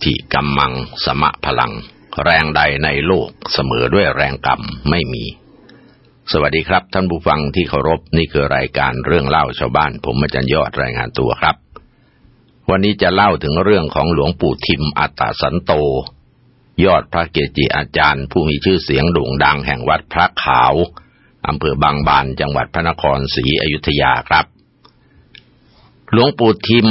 นัตถิกัมมังสมะพลัง แรงใดในโลกเสมอด้วยแรงกรรมไม่มี สวัสดีครับท่านผู้ฟังที่เคารพนี่คือรายการเรื่องเล่าชาวบ้าน ผมอาจารย์ยอดรายงานตัวครับ วันนี้จะเล่าถึงเรื่องของหลวงปู่ทิมอัตตสันโต ยอดพระเกจิอาจารย์ ผู้มีชื่อเสียงโด่งดังแห่งวัดพระขาวอำเภอบางบานจังหวัดพระนครศรีอยุธยาครับ หลวงปู่ทิม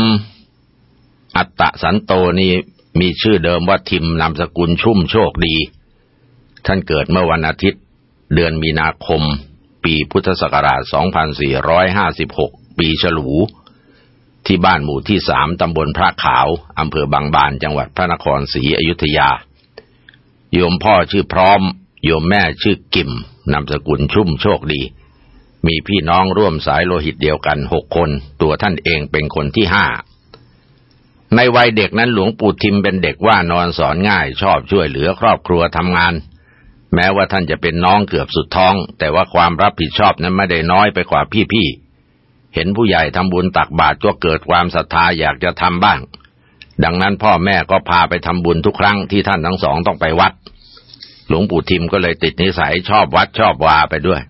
อัตตะสันโตนี้ มีชื่อเดิมว่าทิมนามสกุลชุ่มโชคดี ท่านเกิดเมื่อวันอาทิตย์ เดือนมีนาคม ปีพุทธศักราช 2456 ปีฉลู ที่บ้านหมู่ที่สามตำบลพระขาวอำเภอบางบานจังหวัดพระนครศรีอยุธยา โยมพ่อชื่อพร้อม โยมแม่ชื่อกิมนามสกุลชุ่มโชคดี มีพี่น้องร่วมสายโลหิตเดียวกันหกคน ตัวท่านเองเป็นคนที่ห้า ในวัยเด็กนั้นหลวงปู่ทิมเป็นเด็กว่านอนสอนง่าย ชอบช่วยเหลือครอบครัวทำงาน แม้ว่าท่านจะเป็นน้องเกือบสุดท้อง แต่ว่าความรับผิดชอบนั้นไม่ได้น้อยไปกว่าพี่ๆเห็นผู้ใหญ่ทำบุญตักบาตรก็เกิดความศรัทธาอยากจะทำบ้าง ดังนั้นพ่อแม่ก็พาไปทำบุญทุกครั้งที่ท่านทั้งสองต้องไปวัด หลวงปู่ทิมก็เลยติดนิสัยชอบวัดชอบวาไปด้วย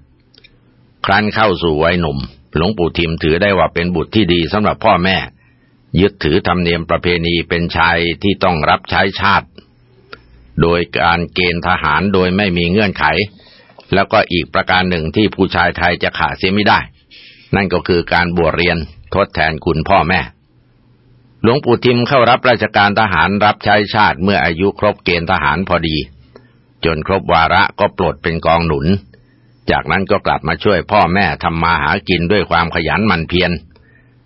ครั้นเข้าสู่วัยหนุ่ม หลวงปู่ทิมถือได้ว่าเป็นบุตรที่ดีสำหรับพ่อแม่ ยึดถือธรรมเนียมประเพณีเป็นชายที่ต้องรับใช้ชาติ โดยการเกณฑ์ทหารโดยไม่มีเงื่อนไข แล้วก็อีกประการหนึ่งที่ผู้ชายไทยจะขาดเสียไม่ได้ นั่นก็คือการบวชเรียนทดแทนคุณพ่อแม่ หลวงปู่ทิมเข้ารับราชการทหารรับใช้ชาติเมื่ออายุครบเกณฑ์ทหารพอดี จนครบวาระก็ปลดเป็นกองหนุน จากนั้นก็กลับมาช่วยพ่อแม่ทำมาหากินด้วยความขยันหมั่นเพียร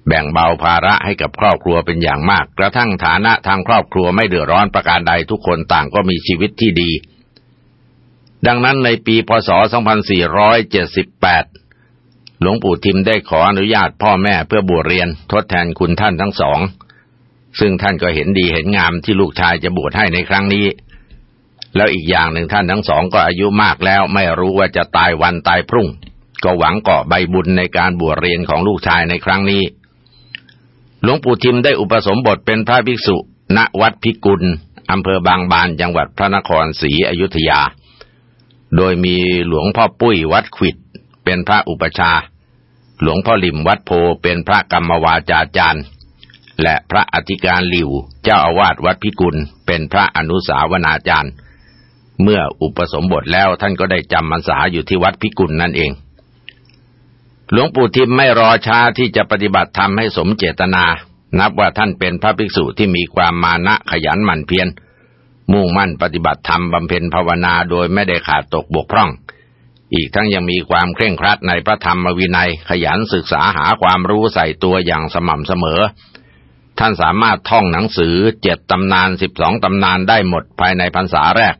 แบ่งเบาภาระให้กับครอบครัวเป็นอย่างมาก กระทั่งฐานะทางครอบครัวไม่เดือดร้อนประการใดทุกคนต่างก็มีชีวิตที่ดี ดังนั้นในปีพศ 2478 หลวงปู่ทิมได้ขออนุญาตพ่อแม่เพื่อบวชเรียนทดแทนคุณท่านทั้งสอง ซึ่งท่านก็เห็นดีเห็นงามที่ลูกชายจะบวชให้ในครั้งนี้ แล้วอีกอย่างหนึ่งท่านทั้งสองก็อายุมากแล้วไม่รู้ว่าจะตายวันตายพรุ่ง ก็หวังเกาะใบบุญในการบวชเรียนของลูกชายในครั้งนี้ หลวงปู่ทิมได้อุปสมบทเป็นพระภิกษุ ณวัดพิกุลอำเภอบางบานจังหวัดพระนครศรีอยุธยา โดยมีหลวงพ่อปุ้ยวัดขิดเป็นพระอุปชา หลวงพ่อลิมวัดโพเป็นพระกรรมวาจาจารย์ และพระอธิการหลิวเจ้าอาวาสวัดพิกุลเป็นพระอนุสาวนาจารย์ เมื่ออุปสมบทแล้วท่านก็ได้จำพรรษาอยู่ที่วัดพิกุลนั่นเอง หลวงปู่ทิมไม่รอช้าที่จะปฏิบัติธรรมให้สมเจตนา นับว่าท่านเป็นพระภิกษุที่มีความมานะขยันหมั่นเพียรมุ่งมั่นปฏิบัติธรรมบำเพ็ญภาวนาโดยไม่ได้ขาดตกบกพร่อง อีกทั้งยังมีความเคร่งครัดในพระธรรมวินัยขยันศึกษาหาความรู้ใส่ตัวอย่างสม่ำเสมอ ท่านสามารถท่องหนังสือเจ็ดตำนานสิบสองตำนานได้หมดภายในพรรษาแรก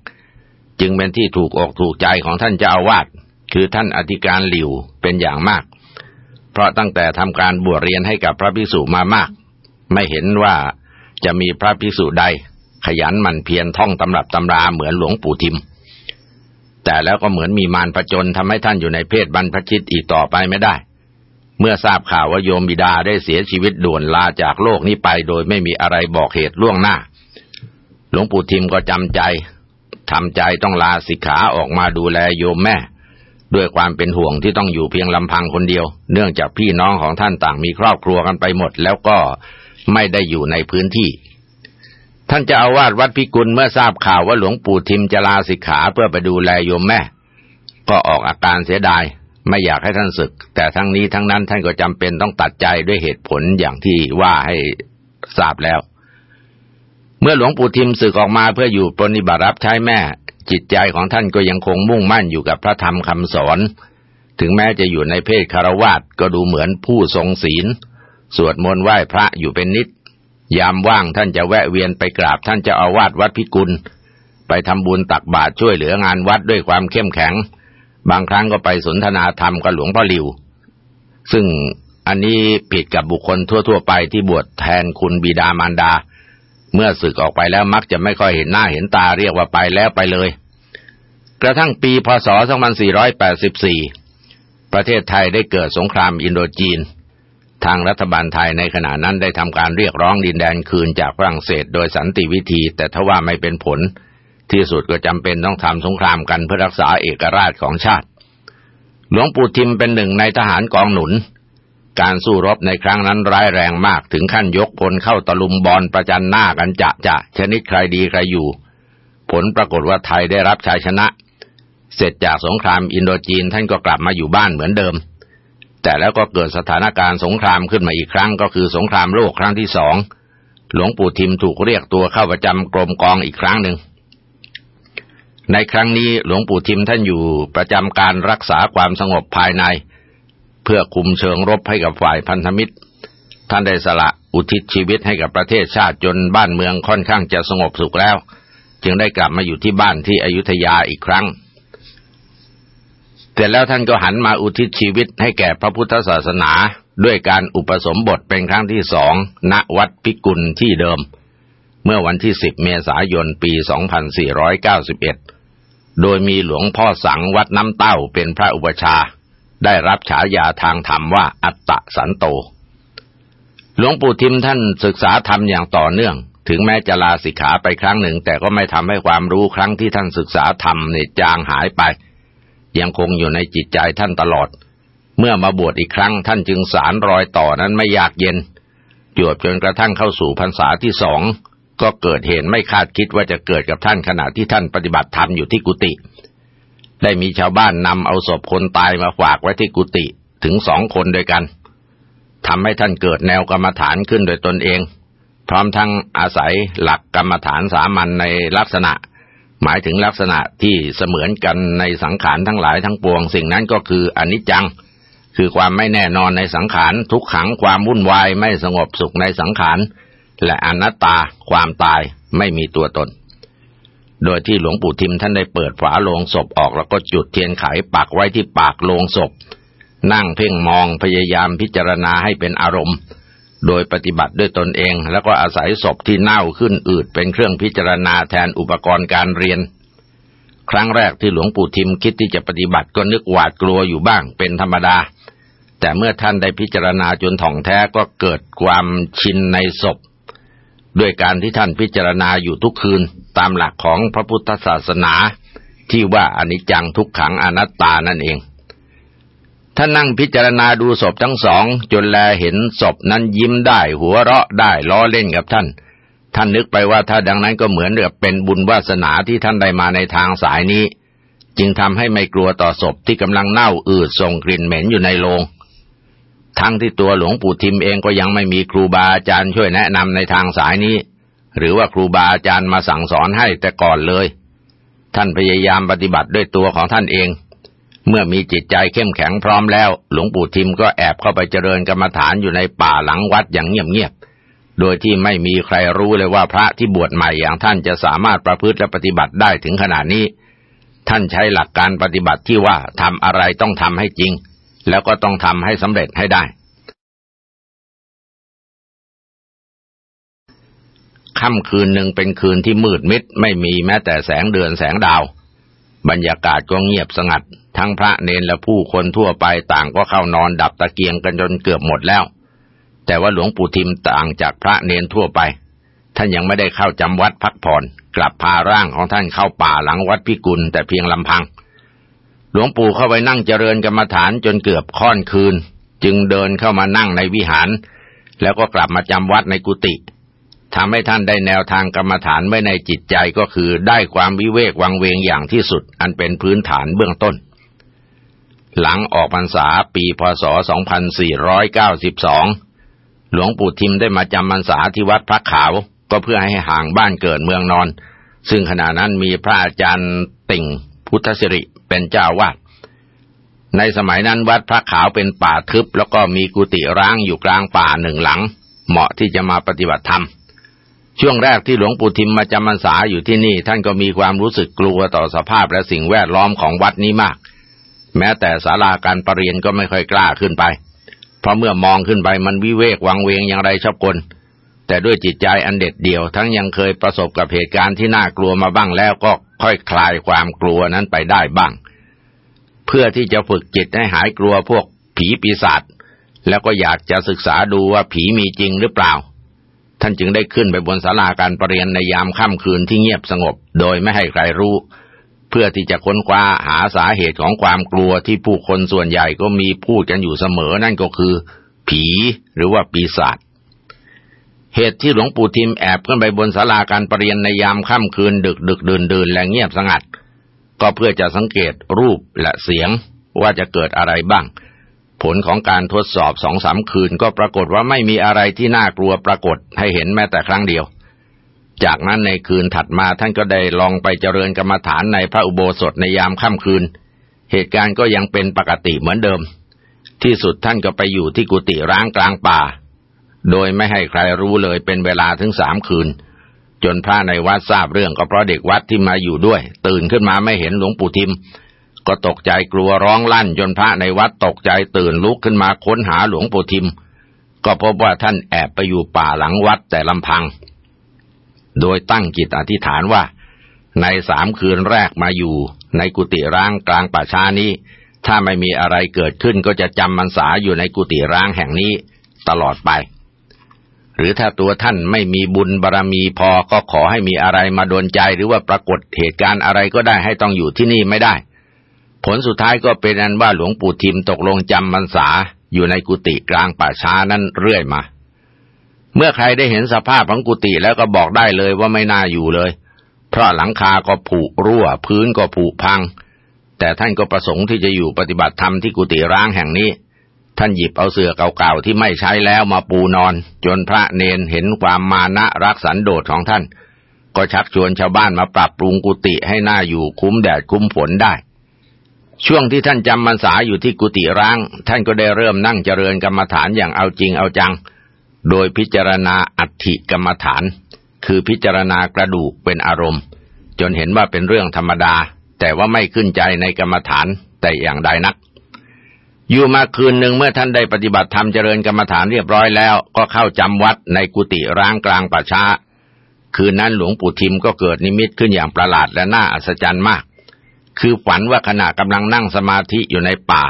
จึงเป็นที่ถูกอกถูกใจของท่านเจ้าอาวาสคือท่านอธิการหลิวเป็นอย่างมาก เพราะตั้งแต่ทำการบวชเรียนให้กับพระภิกษุมามาก ไม่เห็นว่าจะมีพระภิกษุใด ขยันหมั่นเพียรท่องตำรับตำราเหมือนหลวงปู่ทิม แต่แล้วก็เหมือนมีมารผจญทำให้ท่านอยู่ในเพศบรรพชิตอีกต่อไปไม่ได้ เมื่อทราบข่าวว่าโยมบิดาได้เสียชีวิตด่วนลาจากโลกนี้ไปโดยไม่มีอะไรบอกเหตุล่วงหน้า หลวงปู่ทิมก็จำใจทำใจต้องลาสิกขาออกมาดูแลโยมแม่ ด้วยความเป็นห่วงที่ต้องอยู่เพียงลำพังคนเดียว เนื่องจากพี่น้องของท่านต่างมีครอบครัวกันไปหมด แล้วก็ไม่ได้อยู่ในพื้นที่ ท่านจะอาวาสวัดพิกุลเมื่อทราบข่าวว่าหลวงปู่ทิมจะลาสิกขาเพื่อไปดูแลโยมแม่ ก็ออกอาการเสียดาย ไม่อยากให้ท่านศึก แต่ทั้งนี้ทั้งนั้นท่านก็จำเป็นต้องตัดใจด้วยเหตุผลอย่างที่ว่าให้ทราบแล้ว เมื่อหลวงปู่ทิมศึกออกมาเพื่ออยู่ปฏิบัติรับใช้แม่ จิตใจของท่านก็ยังคงมุ่งมั่นอยู่กับพระธรรมคำสอน ถึงแม้จะอยู่ในเพศคารวาสก็ดูเหมือนผู้ทรงศีล สวดมนต์ไหว้พระอยู่เป็นนิด ยามว่างท่านจะแวะเวียนไปกราบท่านจะอาวาสวัดพิกุล ไปทำบุญตักบาตรช่วยเหลืองานวัดด้วยความเข้มแข็ง บางครั้งก็ไปสนทนาธรรมกับหลวงพ่อหลิว ซึ่งอันนี้ผิดกับบุคคลทั่ว ๆ ไปที่บวชแทนคุณบิดามารดา เมื่อศึกออกไปแล้วมักจะไม่ค่อยเห็นหน้าเห็นตาเรียกว่าไปแล้วไปเลย กระทั่งปีพศ 2484 ประเทศไทยได้เกิดสงครามอินโดจีน ทางรัฐบาลไทยในขณะนั้นได้ทำการเรียกร้องดินแดนคืนจากฝรั่งเศสโดยสันติวิธี แต่ทว่าไม่เป็นผล ที่สุดก็จำเป็นต้องทำสงครามกันเพื่อรักษาเอกราชของชาติ หลวงปู่ทิมเป็นหนึ่งในทหารกองหนุน การสู้รบในครั้งนั้นร้ายแรงมากถึงขั้นยกพลเข้าตะลุมบอลประจันหน้ากันจะจะชนิดใครดีใครอยู่ ผลปรากฏว่าไทยได้รับชัยชนะ เสร็จจากสงครามอินโดจีนท่านก็กลับมาอยู่บ้านเหมือนเดิม แต่แล้วก็เกิดสถานการณ์สงครามขึ้นมาอีกครั้งก็คือสงครามโลกครั้งที่สองหลวงปู่ทิมถูกเรียกตัวเข้าประจำกรมกองอีกครั้งหนึ่งในครั้งนี้หลวงปู่ทิมท่านอยู่ประจำการรักษาความสงบภายใน เพื่อคุมเชิงรบให้กับฝ่ายพันธมิตร ท่านได้สละอุทิศชีวิตให้กับประเทศชาติจนบ้านเมืองค่อนข้างจะสงบสุขแล้ว จึงได้กลับมาอยู่ที่บ้านที่อยุธยาอีกครั้งเสร็จแล้วท่านก็หันมาอุทิศชีวิตให้แก่พระพุทธศาสนา ด้วยการอุปสมบทเป็นครั้งที่สองณวัดพิกุลที่เดิม เมื่อวันที่สิบเมษายนปี 2491 โดยมีหลวงพ่อสังวัดน้ำเต้าเป็นพระอุปชา ได้รับฉายาทางธรรมว่าอัตตะสันโต หลวงปู่ทิมท่านศึกษาธรรมอย่างต่อเนื่อง ถึงแม้จะลาสิกขาไปครั้งหนึ่ง แต่ก็ไม่ทำให้ความรู้ครั้งที่ท่านศึกษาธรรมเนี่ยจางหายไป ยังคงอยู่ในจิตใจท่านตลอด เมื่อมาบวชอีกครั้งท่านจึงสารรอยต่อนั้นไม่ยากเย็นจวบจนกระทั่งเข้าสู่พรรษาที่สองก็เกิดเหตุไม่คาดคิดว่าจะเกิดกับท่านขณะที่ท่านปฏิบัติธรรมอยู่ที่กุฏิ ได้มีชาวบ้านนำเอาศพคนตายมาฝากไว้ที่กุฏิถึงสองคนด้วยกันทำให้ท่านเกิดแนวกรรมฐานขึ้นโดยตนเอง พร้อมทั้งอาศัยหลักกรรมฐานสามัญในลักษณะ หมายถึงลักษณะที่เสมือนกันในสังขารทั้งหลายทั้งปวง สิ่งนั้นก็คืออนิจจัง คือความไม่แน่นอนในสังขารทุกขังความวุ่นวายไม่สงบสุขในสังขารและอนัตตาความตายไม่มีตัวตน โดยที่หลวงปู่ทิมท่านได้เปิดฝาโลงศพออกแล้วก็จุดเทียนไขปักไว้ที่ปากโลงศพ นั่งเพ่งมองพยายามพิจารณาให้เป็นอารมณ์ โดยปฏิบัติด้วยตนเอง แล้วก็อาศัยศพที่เน่าขึ้นอืดเป็นเครื่องพิจารณาแทนอุปกรณ์การเรียน ครั้งแรกที่หลวงปู่ทิมคิดที่จะปฏิบัติก็นึกหวาดกลัวอยู่บ้างเป็นธรรมดา แต่เมื่อท่านได้พิจารณาจนถ่องแท้ก็เกิดความชินในศพ ด้วยการที่ท่านพิจารณาอยู่ทุกคืนตามหลักของพระพุทธศาสนา ที่ว่าอนิจจังทุกขังอนัตตานั่นเอง ท่านนั่งพิจารณาดูศพทั้งสอง จนแลเห็นศพนั้นยิ้มได้หัวเราะได้ล้อเล่นกับท่าน ท่านนึกไปว่าถ้าดังนั้นก็เหมือนกับเป็นบุญวาสนาที่ท่านได้มาในทางสายนี้ จึงทำให้ไม่กลัวต่อศพที่กำลังเน่าอืดส่งกลิ่นเหม็นอยู่ในโรง ทั้งที่ตัวหลวงปู่ทิมเองก็ยังไม่มีครูบาอาจารย์ช่วยแนะนำในทางสายนี้ หรือว่าครูบาอาจารย์มาสั่งสอนให้แต่ก่อนเลย ท่านพยายามปฏิบัติด้วยตัวของท่านเอง เมื่อมีจิตใจเข้มแข็งพร้อมแล้ว หลวงปู่ทิมก็แอบเข้าไปเจริญกรรมฐานอยู่ในป่าหลังวัดอย่างเงียบๆโดยที่ไม่มีใครรู้เลยว่าพระที่บวชใหม่อย่างท่านจะสามารถประพฤติและปฏิบัติได้ถึงขนาดนี้ ท่านใช้หลักการปฏิบัติที่ว่าทำอะไรต้องทำให้จริง แล้วก็ต้องทำให้สำเร็จให้ได้ ค่ำคืนหนึ่งเป็นคืนที่มืดมิดไม่มีแม้แต่แสงเดือนแสงดาว บรรยากาศก็เงียบสงัด ทั้งพระเนนและผู้คนทั่วไปต่างก็เข้านอนดับตะเกียงกันจนเกือบหมดแล้ว แต่ว่าหลวงปู่ทิมต่างจากพระเนนทั่วไป ท่านยังไม่ได้เข้าจำวัดพักผ่อน กลับพาร่างของท่านเข้าป่าหลังวัดพิกุลแต่เพียงลำพัง หลวงปู่เข้าไปนั่งเจริญกรรมฐานจนเกือบค่อนคืน จึงเดินเข้ามานั่งในวิหาร แล้วก็กลับมาจำวัดในกุฏิทำให้ท่านได้แนวทางกรรมฐานไว้ในจิตใจก็คือได้ความวิเวกวังเวงอย่างที่สุด อันเป็นพื้นฐานเบื้องต้น หลังออกพรรษาปีพศ 2492 หลวงปู่ทิมได้มาจำพรรษาที่วัดพระขาว ก็เพื่อให้ห่างบ้านเกิดเมืองนอน ซึ่งขณะนั้นมีพระอาจารย์ติ่งพุทธสิริ เป็นเจ้าวาดในสมัยนั้นวัดพระขาวเป็นป่าทึบ แล้วก็มีกุฏิร้างอยู่กลางป่าหนึ่งหลัง เหมาะที่จะมาปฏิบัติธรรม ช่วงแรกที่หลวงปู่ทิมมาจำพรรษาอยู่ที่นี่ ท่านก็มีความรู้สึกกลัวต่อสภาพและสิ่งแวดล้อมของวัดนี้มาก แม้แต่ศาลาการประเรียนก็ไม่ค่อยกล้าขึ้นไป เพราะเมื่อมองขึ้นไปมันวิเวกวังเวงอย่างไรชอบกลแต่ด้วยจิตใจอันเด็ดเดี่ยว ทั้งยังเคยประสบกับเหตุการณ์ที่น่ากลัวมาบ้างแล้วก็ค่อยคลายความกลัวนั้นไปได้บ้าง เพื่อที่จะฝึกจิตให้หายกลัวพวกผีปีศาจแล้วก็อยากจะศึกษาดูว่าผีมีจริงหรือเปล่า ท่านจึงได้ขึ้นไปบนศาลาการประเรียนในยามค่ำคืนที่เงียบสงบ โดยไม่ให้ใครรู้ เพื่อที่จะค้นคว้าหาสาเหตุของความกลัวที่ผู้คนส่วนใหญ่ก็มีพูดกันอยู่เสมอนั่นก็คือ ผีหรือว่าปีศาจเหตุที่หลวงปู่ทิมแอบขึ้นไปบนศาลาการประเรียนในยามค่ำคืนดึกดึกดื่นดื่นและเงียบสงัด ก็เพื่อจะสังเกตรูปและเสียงว่าจะเกิดอะไรบ้าง ผลของการทดสอบสองสามคืนก็ปรากฏว่าไม่มีอะไรที่น่ากลัวปรากฏให้เห็นแม้แต่ครั้งเดียว จากนั้นในคืนถัดมาท่านก็ได้ลองไปเจริญกรรมฐานในพระอุโบสถในยามค่ำคืน เหตุการณ์ก็ยังเป็นปกติเหมือนเดิม ที่สุดท่านก็ไปอยู่ที่กุฏิร้างกลางป่า โดยไม่ให้ใครรู้เลยเป็นเวลาถึงสามคืน จนพระในวัดทราบเรื่องก็เพราะเด็กวัดที่มาอยู่ด้วย ตื่นขึ้นมาไม่เห็นหลวงปู่ทิม ก็ตกใจกลัวร้องลั่น จนพระในวัดตกใจตื่นลุกขึ้นมาค้นหาหลวงปู่ทิม ก็พบว่าท่านแอบไปอยู่ป่าหลังวัดแต่ลำพัง โดยตั้งจิตอธิษฐานว่า ในสามคืนแรกมาอยู่ ในกุฏิร้างกลางป่าช้านี้ ถ้าไม่มีอะไรเกิดขึ้นก็จะจำมันษาอยู่ในกุฏิร้างแห่งนี้ตลอดไป หรือถ้าตัวท่านไม่มีบุญบารรมีพอก็ขอให้มีอะไรมาโดนใจหรือว่าปรากฏเหตุการณ์อะไรก็ได้ให้ต้องอยู่ที่นี่ไม่ได้ ผลสุดท้ายก็เป็นอันว่าหลวงปู่ทิมตกลงจำพรรษาอยู่ในกุฏิกลางป่าช้านั้นเรื่อยมา เมื่อใครได้เห็นสภาพของกุฏิแล้วก็บอกได้เลยว่าไม่น่าอยู่เลย เพราะหลังคาก็ผุรั่ว พื้นก็ผุพัง แต่ท่านก็ประสงค์ที่จะอยู่ปฏิบัติธรรมที่กุฏิร้างแห่งนี้ ท่านหยิบเอาเสื่อเก่าๆที่ไม่ใช้แล้วมาปูนอน จนพระเนนเห็นความมานะรักสันโดษของท่าน ก็ชักชวนชาวบ้านมาปรับปรุงกุฏิให้หน่าอยู่คุ้มแดดคุ้มฝนได้ ช่วงที่ท่านจำมรรษาอยู่ที่กุฏิร้าง ท่านก็ได้เริ่มนั่งเจริญกรรมฐานอย่างเอาจริงเอาจัง โดยพิจารณาอัติกรรมฐาน คือพิจารณากระดูกเป็นอารมณ์ จนเห็นว่าเป็นเรื่องธรรมดา แต่ว่าไม่ขึ้นใจในกรรมฐานแต่อย่างใดนัก อยู่มาคืนหนึ่งเมื่อท่านได้ปฏิบัติธรรมเจริญกรรมฐานเรียบร้อยแล้ว ก็เข้าจำวัดในกุฏิร้างกลางป่าช้า คืนนั้นหลวงปู่ทิมก็เกิดนิมิตขึ้นอย่างประหลาดและน่าอัศจรรย์มาก คือฝันว่าขณะกำลังนั่งสมาธิอยู่ในป่า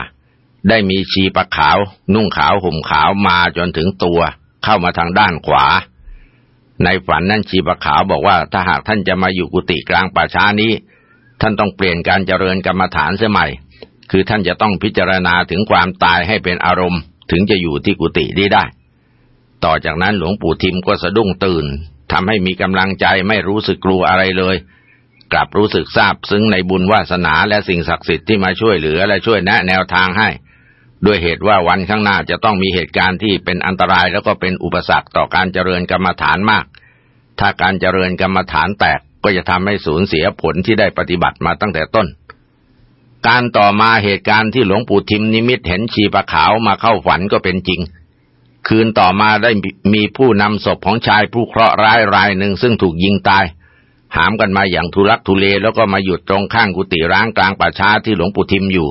ได้มีชีปะขาว นุ่งขาวห่มขาวมาจนถึงตัว เข้ามาทางด้านขวา ในฝันนั้นชีปะขาวบอกว่าถ้าหากท่านจะมาอยู่กุฏิกลางป่าช้านี้ ท่านต้องเปลี่ยนการเจริญกรรมฐานเสียใหม่ คือท่านจะต้องพิจารณาถึงความตายให้เป็นอารมณ์ ถึงจะอยู่ที่กุฏิได้ ต่อจากนั้นหลวงปู่ทิมก็สะดุ้งตื่นทำให้มีกำลังใจไม่รู้สึกกลัวอะไรเลย กลับรู้สึกซาบซึ้งในบุญวาสนาและสิ่งศักดิ์สิทธิ์ที่มาช่วยเหลือและช่วยแนะแนวทางให้ ด้วยเหตุว่าวันข้างหน้าจะต้องมีเหตุการณ์ที่เป็นอันตรายแล้วก็เป็นอุปสรรคต่อการเจริญกรรมฐานมาก ถ้าการเจริญกรรมฐานแตกก็จะทำให้สูญเสียผลที่ได้ปฏิบัติมาตั้งแต่ต้น การต่อมาเหตุการณ์ที่หลวงปู่ทิมนิมิตเห็นชีปะขาวมาเข้าฝันก็เป็นจริง คืนต่อมาได้มีผู้นำศพของชายผู้เคราะห์ร้ายรายหนึ่งซึ่งถูกยิงตาย หามกันมาอย่างทุลักทุเลแล้วก็มาหยุดตรงข้างกุฏิร้างกลางป่าช้าที่หลวงปู่ทิมอยู่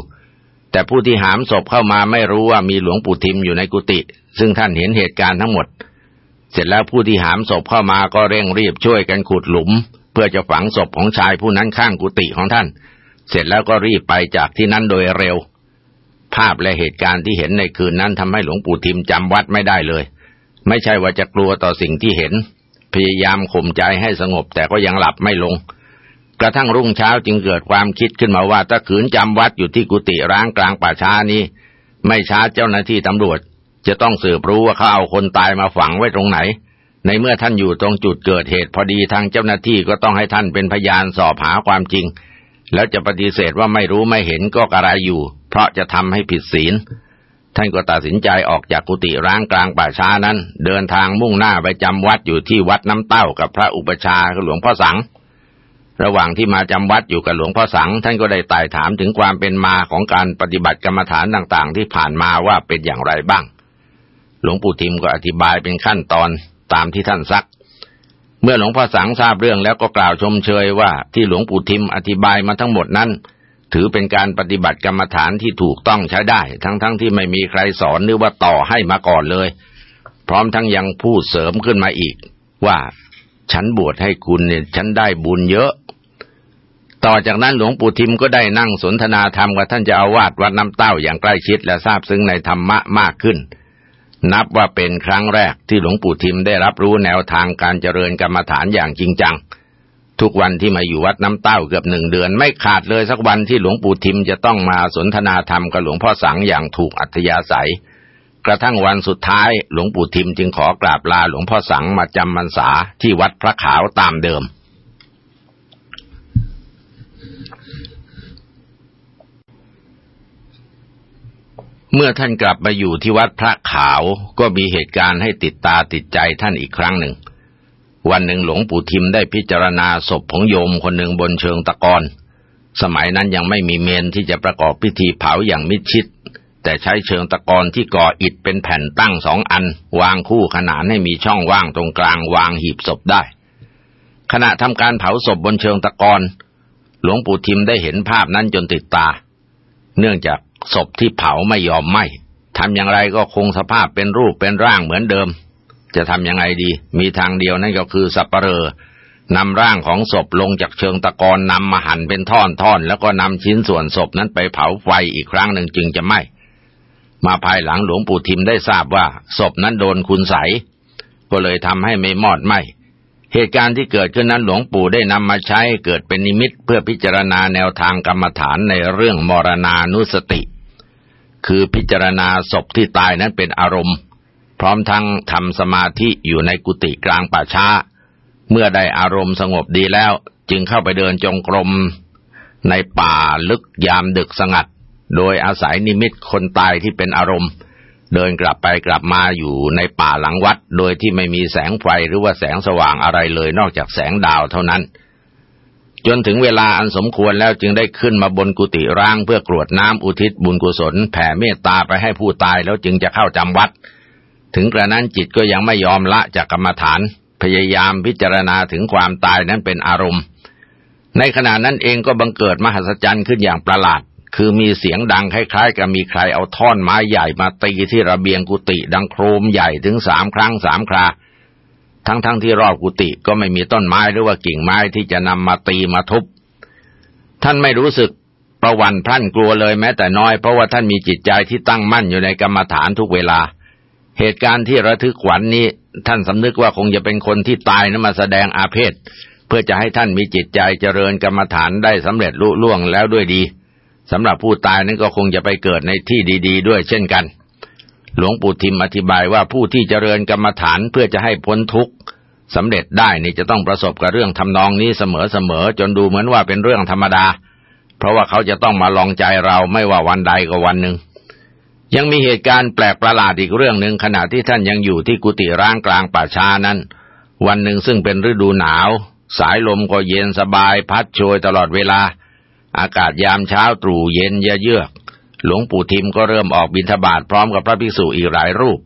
แต่ผู้ที่หามศพเข้ามาไม่รู้ว่ามีหลวงปู่ทิมอยู่ในกุฏิซึ่งท่านเห็นเหตุการณ์ทั้งหมด เสร็จแล้วผู้ที่หามศพเข้ามาก็เร่งรีบช่วยกันขุดหลุม เพื่อจะฝังศพของชายผู้นั้นข้างกุฏิของท่าน เสร็จแล้วก็รีบไปจากที่นั้นโดยเร็ว ภาพและเหตุการณ์ที่เห็นในคืนนั้นทำให้หลวงปู่ทิมจำวัดไม่ได้เลย ไม่ใช่ว่าจะกลัวต่อสิ่งที่เห็น พยายามข่มใจให้สงบแต่ก็ยังหลับไม่ลง กระทั่งรุ่งเช้าจึงเกิดความคิดขึ้นมาว่าถ้าขืนจำวัดอยู่ที่กุฏิร้างกลางป่าช้านี้ ไม่ช้าเจ้าหน้าที่ตำรวจ จะต้องสืบรู้ว่าเขาเอาคนตายมาฝังไว้ตรงไหนในเมื่อท่านอยู่ตรงจุดเกิดเหตุพอดีทางเจ้าหน้าที่ก็ต้องให้ท่านเป็นพยานสอบหาความจริง แล้วจะปฏิเสธว่าไม่รู้ไม่เห็นก็กระไรอยู่ เพราะจะทำให้ผิดศีล ท่านก็ตัดสินใจออกจากกุฏิร้างกลางป่าช้านั้น เดินทางมุ่งหน้าไปจำวัดอยู่ที่วัดน้ำเต้ากับพระอุปชาหลวงพ่อสัง ระหว่างที่มาจำวัดอยู่กับหลวงพ่อสัง ท่านก็ได้ไต่ถามถึงความเป็นมาของการปฏิบัติกรรมฐานต่างๆ ที่ผ่านมาว่าเป็นอย่างไรบ้าง หลวงปู่ทิมก็อธิบายเป็นขั้นตอนตามที่ท่านซัก เมื่อหลวงพ่อสังทราบเรื่องแล้วก็กล่าวชมเชยว่าที่หลวงปู่ทิมอธิบายมาทั้งหมดนั้น ถือเป็นการปฏิบัติกรรมฐานที่ถูกต้องใช้ได้ ทั้งๆทที่ไม่มีใครสอนหรือว่าต่อให้มาก่อนเลย พร้อมทั้งยังพูดเสริมขึ้นมาอีก ว่าฉันบวชให้คุณเนี่ยฉันได้บุญเยอะ ต่อจากนั้นหลวงปู่ทิมก็ได้นั่งสนทนาธรรมกับท่านจะอาวาสวัดน้ำเต้าอย่างใกล้ชิดและทราบซึ้งในธรรมะมากขึ้น นับว่าเป็นครั้งแรกที่หลวงปู่ทิมได้รับรู้แนวทางการเจริญกรรมฐานอย่างจริงจัง ทุกวันที่มาอยู่วัดน้ำเต้าเกือบหนึ่งเดือน ไม่ขาดเลยสักวันที่หลวงปู่ทิมจะต้องมาสนทนาธรรมกับหลวงพ่อสังอย่างถูกอัธยาศัย กระทั่งวันสุดท้ายหลวงปู่ทิมจึงขอกราบลาหลวงพ่อสังมาจำพรรษาที่วัดพระขาวตามเดิม เมื่อท่านกลับมาอยู่ที่วัดพระขาวก็มีเหตุการณ์ให้ติดตาติดใจท่านอีกครั้งหนึ่ง วันหนึ่งหลวงปู่ทิมได้พิจารณาศพของโยมคนหนึ่งบนเชิงตะกอนสมัยนั้นยังไม่มีเมนที่จะประกอบพิธีเผาอย่างมิดชิด แต่ใช้เชิงตะกอนที่ก่ออิฐเป็นแผ่นตั้งสองอัน วางคู่ขนานให้มีช่องว่างตรงกลางวางหีบศพได้ ขณะทำการเผาศพบนเชิงตะกอนหลวงปู่ทิมได้เห็นภาพนั้นจนติดตา เนื่องจาก ศพที่เผาไม่ยอมไหม้ทำอย่างไรก็คงสภาพเป็นรูปเป็นร่างเหมือนเดิม จะทำยังไงดี มีทางเดียวนั่นก็คือสับปเรอนำร่างของศพลงจากเชิงตะกอนนำมาหั่นเป็นท่อนๆแล้วก็นำชิ้นส่วนศพนั้นไปเผาไฟอีกครั้งหนึ่งจึงจะไหม้มาภายหลังหลวงปู่ทิมได้ทราบว่า ศพนั้นโดนคุณใสก็เลยทำให้ไม่มอดไหม้เหตุการณ์ที่เกิดขึ้นนั้นหลวงปู่ได้นำมาใช้เกิดเป็นนิมิตเพื่อพิจารณาแนวทางกรรมฐานในเรื่องมรณานุสติ คือพิจารณาศพที่ตายนั้นเป็นอารมณ์ พร้อมทั้งทำสมาธิอยู่ในกุฏิกลางป่าช้า เมื่อได้อารมณ์สงบดีแล้วจึงเข้าไปเดินจงกรม ในป่าลึกยามดึกสงัด โดยอาศัยนิมิตคนตายที่เป็นอารมณ์ เดินกลับไปกลับมาอยู่ในป่าหลังวัด โดยที่ไม่มีแสงไฟหรือว่าแสงสว่างอะไรเลยนอกจากแสงดาวเท่านั้น จนถึงเวลาอันสมควรแล้วจึงได้ขึ้นมาบนกุฏิร่างเพื่อกรวดน้ำอุทิศบุญกุศล แผ่เมตตาไปให้ผู้ตายแล้วจึงจะเข้าจำวัด ถึงกระนั้นจิตก็ยังไม่ยอมละจากกรรมฐาน พยายามพิจารณาถึงความตายนั้นเป็นอารมณ์ ในขณะนั้นเองก็บังเกิดมหัศจรรย์ขึ้นอย่างประหลาด คือมีเสียงดังคล้ายๆ กับมีใครเอาท่อนไม้ใหญ่มาตีที่ระเบียงกุฏิดังโครมใหญ่ถึงสามครั้งสามครา ทั้งๆทที่รอบกุฏิก็ไม่มีต้นไม้หรือว่ากิ่งไม้ที่จะนำมาตีมาทุบ ท่านไม่รู้สึกประวันพรั่นกลัวเลยแม้แต่น้อยเพราะว่าท่านมีจิตใจที่ตั้งมั่นอยู่ในกรรมฐานทุกเวลา เหตุการณ์ที่ระทึกขวัญนนี้ ท่านสำนึกว่าคงจะเป็นคนที่ตายนั้นมาแสดงอาเพศ เพื่อจะให้ท่านมีจิตใจเจริญกรรมฐานได้สำเร็จลุล่วงแล้วด้วยดีสำหรับผู้ตายนั้นก็คงจะไปเกิดในที่ดี ๆด้วยเช่นกัน หลวงปู่ทิมอธิบายว่าผู้ที่เจริญกรรมฐานเพื่อจะให้พ้นทุกข์สำเร็จได้นี่จะต้องประสบกับเรื่องทำนองนี้เสมอๆจนดูเหมือนว่าเป็นเรื่องธรรมดา เพราะว่าเขาจะต้องมาลองใจเราไม่ว่าวันใดก็วันหนึ่งยังมีเหตุการณ์แปลกประหลาดอีกเรื่องหนึ่งขณะที่ท่านยังอยู่ที่กุฏิร้างกลางป่าช้านั้น วันหนึ่งซึ่งเป็นฤดูหนาว สายลมก็เย็นสบายพัดโชยตลอดเวลา อากาศยามเช้าตรู่เย็นเยือก หลวงปู่ทิมก็เริ่มออกบิณฑบาตพร้อมกับพระภิกษุอีกหลายรูป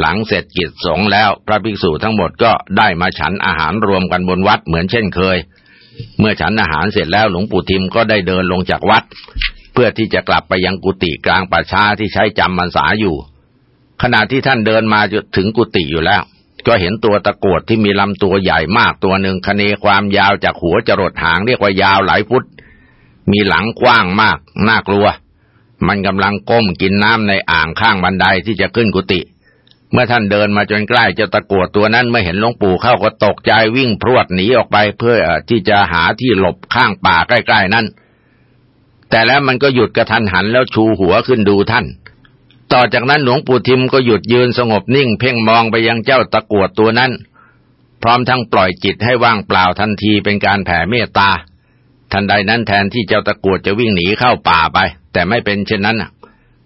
หลังเสร็จกิจสงแล้วพระภิกษุทั้งหมดก็ได้มาฉันอาหารรวมกันบนวัดเหมือนเช่นเคย เมื่อฉันอาหารเสร็จแล้วหลวงปู่ทิมก็ได้เดินลงจากวัด เพื่อที่จะกลับไปยังกุฏิกลางป่าช้าที่ใช้จำพรรษาอยู่ ขณะที่ท่านเดินมาจนถึงกุฏิอยู่แล้ว ก็เห็นตัวตะกวดที่มีลำตัวใหญ่มากตัวหนึ่งคเนความยาวจากหัวจรดหางเรียกว่ายาวหลายฟุตมีหลังกว้างมากน่ากลัว มันกำลังก้มกินน้ำในอ่างข้างบันไดที่จะขึ้นกุฏิเมื่อท่านเดินมาจนใกล้จะตะกวดตัวนั้นเมื่อเห็นหลวงปู่เข้าก็ตกใจวิ่งพรวดหนีออกไปเพื่อที่จะหาที่หลบข้างป่าใกล้ ๆ นั้น แต่แล้วมันก็หยุดกระทันหันแล้วชูหัวขึ้นดูท่าน ต่อจากนั้นหลวงปู่ทิมก็หยุดยืนสงบนิ่ง เพ่งมองไปยังเจ้าตะกวดตัวนั้น พร้อมทั้งปล่อยจิตให้ว่างเปล่าทันทีเป็นการแผ่เมตตา ทันใดนั้นแทนที่เจ้าตะกวดจะวิ่งหนีเข้าป่าไป แต่ไม่เป็นเช่นนั้น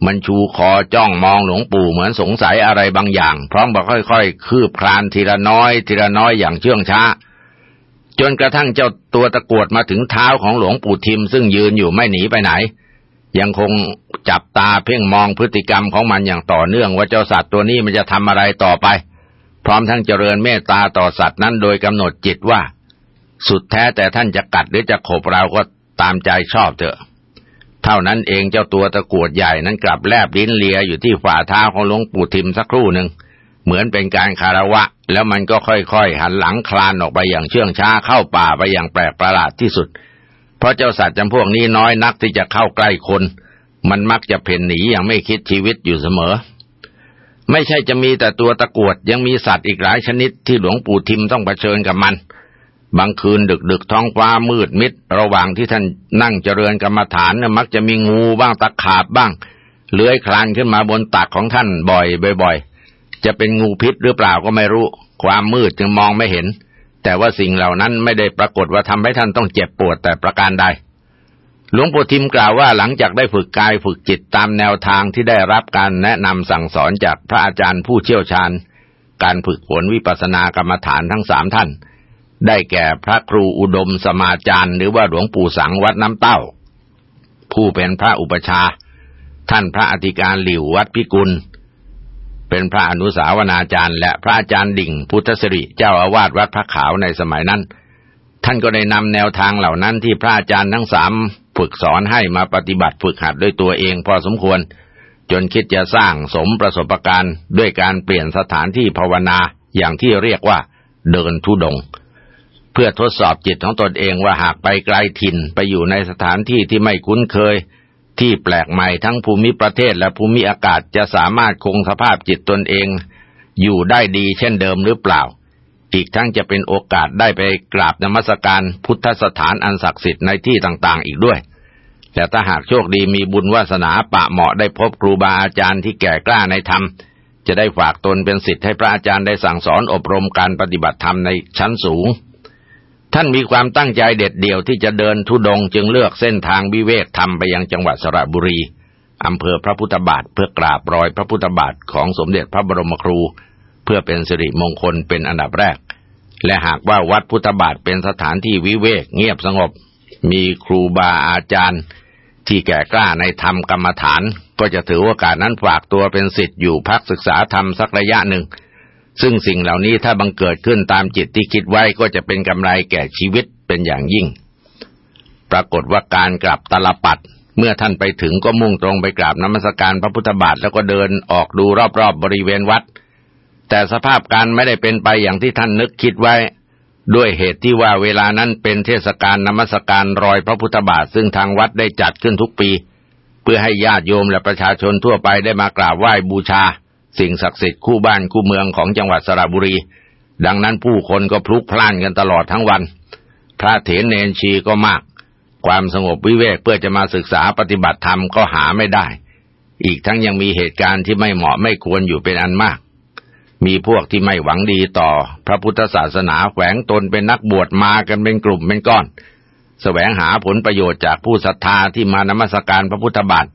มันชูคอจ้องมองหลวงปู่เหมือนสงสัยอะไรบางอย่าง พร้อมกับค่อยๆ คืบคลานทีละน้อย ทีละน้อยอย่างเชื่องช้า จนกระทั่งเจ้าตัวตะกวดมาถึงเท้าของหลวงปู่ทิม ซึ่งยืนอยู่ไม่หนีไปไหน ยังคงจับตาเพ่งมองพฤติกรรมของมันอย่างต่อเนื่องว่าเจ้าสัตว์ตัวนี้มันจะทำอะไรต่อไป พร้อมทั้งเจริญเมตตาต่อสัตว์นั้นโดยกำหนดจิตว่า สุดแท้แต่ท่านจะกัดหรือจะขบเราก็ตามใจชอบเถอะ เท่านั้นเองเจ้าตัวตะกวดใหญ่นั้นกลับแลบลิ้นเลียอยู่ที่ฝ่าเท้าของหลวงปู่ทิมสักครู่หนึ่งเหมือนเป็นการคารวะ แล้วมันก็ค่อยๆ หันหลังคลานออกไปอย่างเชื่องช้าเข้าป่าไปอย่างแปลกประหลาดที่สุด เพราะเจ้าสัตว์จำพวกนี้น้อยนักที่จะเข้าใกล้คน มันมักจะเพ่นหนีอย่างไม่คิดชีวิตอยู่เสมอ ไม่ใช่จะมีแต่ตัวตะกวดยังมีสัตว์อีกหลายชนิดที่หลวงปู่ทิมต้องเผชิญกับมัน บางคืนดึกๆท้องฟ้ามืดมิด ระหว่างที่ท่านนั่งเจริญกรรมฐานเนี่ยมักจะมีงูบ้างตะขาบบ้าง เลื้อยคลานขึ้นมาบนตักของท่านบ่อยบ่อยๆจะเป็นงูพิษหรือเปล่าก็ไม่รู้ ความมืดจึงมองไม่เห็น แต่ว่าสิ่งเหล่านั้นไม่ได้ปรากฏว่าทำให้ท่านต้องเจ็บปวดแต่ประการใด หลวงปู่ทิมกล่าวว่าหลังจากได้ฝึกกายฝึกจิตตามแนวทางที่ได้รับการแนะนำสั่งสอนจากพระอาจารย์ผู้เชี่ยวชาญ การฝึกฝนวิปัสสนากรรมฐานทั้งสามท่าน ได้แก่พระครูอุดมสมาจารย์ หรือว่าหลวงปู่สังวัดน้ำเต้า ผู้เป็นพระอุปชา ท่านพระอธิการหลิววัดพิกุล เป็นพระอนุสาวนาจารย์ และพระอาจารย์ดิ่ง พุทธสิริเจ้าอาวาสวัดพระขาวในสมัยนั้น ท่านก็ได้นำแนวทางเหล่านั้นที่พระอาจารย์ทั้งสามฝึกสอนให้มาปฏิบัติฝึกหัดด้วยตัวเองพอสมควร จนคิดจะสร้างสมประสบการณ์ ด้วยการเปลี่ยนสถานที่ภาวนาอย่างที่เรียกว่าเดินทุดง เพื่อทดสอบจิตของตนเองว่าหากไปไกลถิ่นไปอยู่ในสถานที่ที่ไม่คุ้นเคย ที่แปลกใหม่ทั้งภูมิประเทศและภูมิอากาศจะสามารถคงสภาพจิตตนเอง อยู่ได้ดีเช่นเดิมหรือเปล่า อีกทั้งจะเป็นโอกาสได้ไปกราบนมัสการพุทธสถานอันศักดิ์สิทธิ์ในที่ต่างๆ อีกด้วยแต่ถ้าหากโชคดีมีบุญวาสนาปะเหมาะได้พบครูบาอาจารย์ที่แก่กล้าในธรรม จะได้ฝากตนเป็นสิทธิ์ให้พระอาจารย์ได้สั่งสอนอบรมการปฏิบัติธรรมในชั้นสูง ท่านมีความตั้งใจเด็ดเดี่ยวที่จะเดินทุดงจึงเลือกเส้นทางวิเวกธรรมไปยังจังหวัดสระบุรีอำเภอพระพุทธบาทเพื่อกราบรอยพระพุทธบาทของสมเด็จพระบรมครู เพื่อเป็นสิริมงคลเป็นอันดับแรก และหากว่าวัดพุทธบาทเป็นสถานที่วิเวกเงียบสงบ มีครูบาอาจารย์ ที่แก่กล้าในธรรมกรรมฐาน ก็จะถือโอกาสนั้นฝากตัวเป็นสิทธิ์อยู่พักศึกษาธรรมสักระยะหนึ่ง ซึ่งสิ่งเหล่านี้ถ้าบังเกิดขึ้นตามจิตที่คิดไว้ก็จะเป็นกำไรแก่ชีวิตเป็นอย่างยิ่ง ปรากฏว่าการกลับตลปัดเมื่อท่านไปถึงก็มุ่งตรงไปกราบนมัสการพระพุทธบาทแล้วก็เดินออกดูรอบๆบบริเวณวัด แต่สภาพการไม่ได้เป็นไปอย่างที่ท่านนึกคิดไว้ ด้วยเหตุที่ว่าเวลานั้นเป็นเทศกาลนมัสการรอยพระพุทธบาทซึ่งทางวัดได้จัดขึ้นทุกปี เพื่อให้ญาติโยมและประชาชนทั่วไปได้มากราบไหว้บูชา สิ่งศักดิ์สิทธิ์คู่บ้านคู่เมืองของจังหวัดสระบุรี ดังนั้นผู้คนก็พลุกพล่านกันตลอดทั้งวัน พระเถรเนนชีก็มาก ความสงบวิเวกเพื่อจะมาศึกษาปฏิบัติธรรมก็หาไม่ได้ อีกทั้งยังมีเหตุการณ์ที่ไม่เหมาะไม่ควรอยู่เป็นอันมาก มีพวกที่ไม่หวังดีต่อ พระพุทธศาสนาแฝงตนเป็นนักบวชมากันเป็นกลุ่มเป็นก้อนสแสวงหาผลประโยชน์จากผู้ศรัทธาที่มานมัสการพระพุทธบาท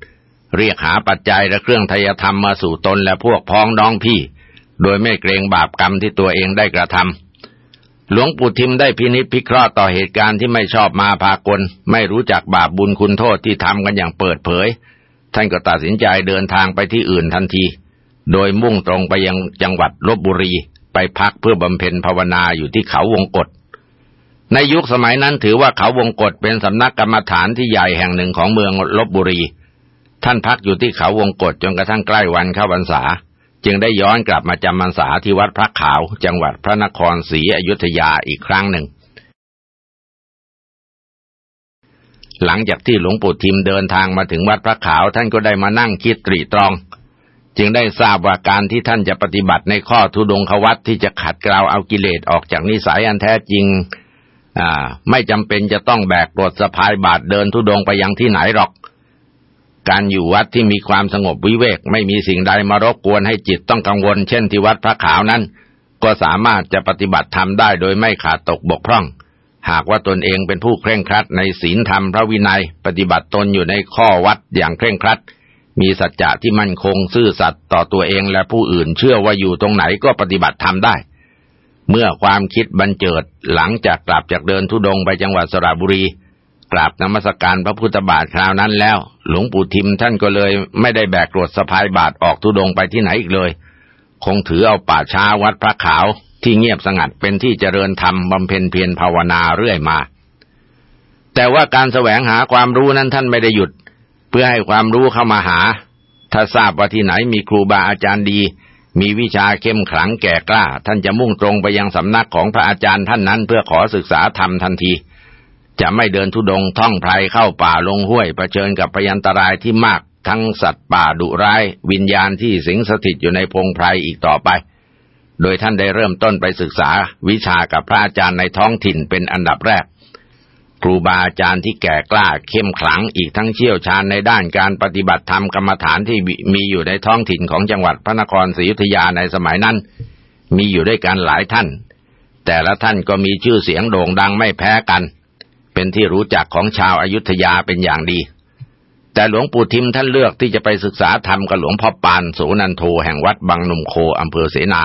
เรียกหาปัจจัยและเครื่องทยธรรมมาสู่ตนและพวกพ้องน้องพี่ โดยไม่เกรงบาปกรรมที่ตัวเองได้กระทำหลวงปู่ทิมได้พินิจพิเคราะห์ต่อเหตุการณ์ที่ไม่ชอบมาพากล ไม่รู้จักบาปบุญคุณโทษที่ทำกันอย่างเปิดเผย ท่านก็ตัดสินใจเดินทางไปที่อื่นทันที โดยมุ่งตรงไปยังจังหวัดลบบุรี ไปพักเพื่อบำเพ็ญภาวนาอยู่ที่เขาวงกฏในยุคสมัยนั้นถือว่าเขาวงกฏเป็นสำนักกรรมฐานที่ใหญ่แห่งหนึ่งของเมืองลบบุรี ท่านพักอยู่ที่เขาวงกฏจนกระทั่งใกล้วันเข้าพรรษา จึงได้ย้อนกลับมาจำพรรษาที่วัดพระขาว จังหวัดพระนครศรีอยุธยาอีกครั้งหนึ่ง หลังจากที่หลวงปู่ทิมเดินทางมาถึงวัดพระขาว ท่านก็ได้มานั่งคิดตรีตรอง จึงได้ทราบว่าการที่ท่านจะปฏิบัติในข้อทุดงควัตที่จะขัดเกลาเอากิเลสออกจากนิสัยอันแท้จริงไม่จำเป็นจะต้องแบกกรดสะพายบาทเดินทุดงไปยังที่ไหนหรอก การอยู่วัดที่มีความสงบวิเวกไม่มีสิ่งใดมารบกวนให้จิตต้องกังวล เช่นที่วัดพระขาวนั้น ก็สามารถจะปฏิบัติธรรมได้โดยไม่ขาดตกบกพร่อง หากว่าตนเองเป็นผู้เคร่งครัดในศีลธรรมพระวินัย ปฏิบัติตนอยู่ในข้อวัดอย่างเคร่งครัด มีสัจจะที่มั่นคงซื่อสัตย์ต่อตัวเองและผู้อื่นเชื่อว่าอยู่ตรงไหนก็ปฏิบัติทำได้ เมื่อความคิดบันเจิดหลังจากกลับจากเดินทุดงไปจังหวัดสระบุรี กราบนมัสการพระพุทธบาทคราวนั้นแล้ว หลวงปู่ทิมท่านก็เลย ไม่ได้แบกกรดสะพายบาทออกทุดงไปที่ไหนอีกเลย คงถือเอาป่าช้าวัดพระขาวที่เงียบสงัดเป็นที่เจริญธรรมบำเพ็ญเพียรภาวนาเรื่อยมา แต่ว่าการแสวงหาความรู้นั้นท่านไม่ได้หยุด เพื่อให้ความรู้เข้ามาหา ถ้าทราบว่าที่ไหนมีครูบาอาจารย์ดี มีวิชาเข้มขลังแก่กล้า ท่านจะมุ่งตรงไปยังสำนักของพระอาจารย์ท่านนั้นเพื่อขอศึกษาธรรมทันที จะไม่เดินทุดงท่องไพรเข้าป่าลงห้วยเผชิญกับพยันตรายที่มากทั้งสัตว์ป่าดุร้าย วิญญาณที่สิงสถิตอยู่ในพงไพรอีกต่อไป โดยท่านได้เริ่มต้นไปศึกษาวิชากับพระอาจารย์ในท้องถิ่นเป็นอันดับแรก ครูบาอาจารย์ที่แก่กล้าเข้มขลังอีกทั้งเชี่ยวชาญในด้านการปฏิบัติธรรมกรรมฐานที่มีอยู่ในท้องถิ่นของจังหวัดพระนครศรีอยุธยาในสมัยนั้น มีอยู่ด้วยกันหลายท่าน แต่ละท่านก็มีชื่อเสียงโด่งดังไม่แพ้กัน เป็นที่รู้จักของชาวอายุทยาเป็นอย่างดี แต่หลวงปู่ทิมท่านเลือกที่จะไปศึกษาธรรมกับหลวงพ่อปานโสนันโทแห่งวัดบางนุมโคอำเภอเสนา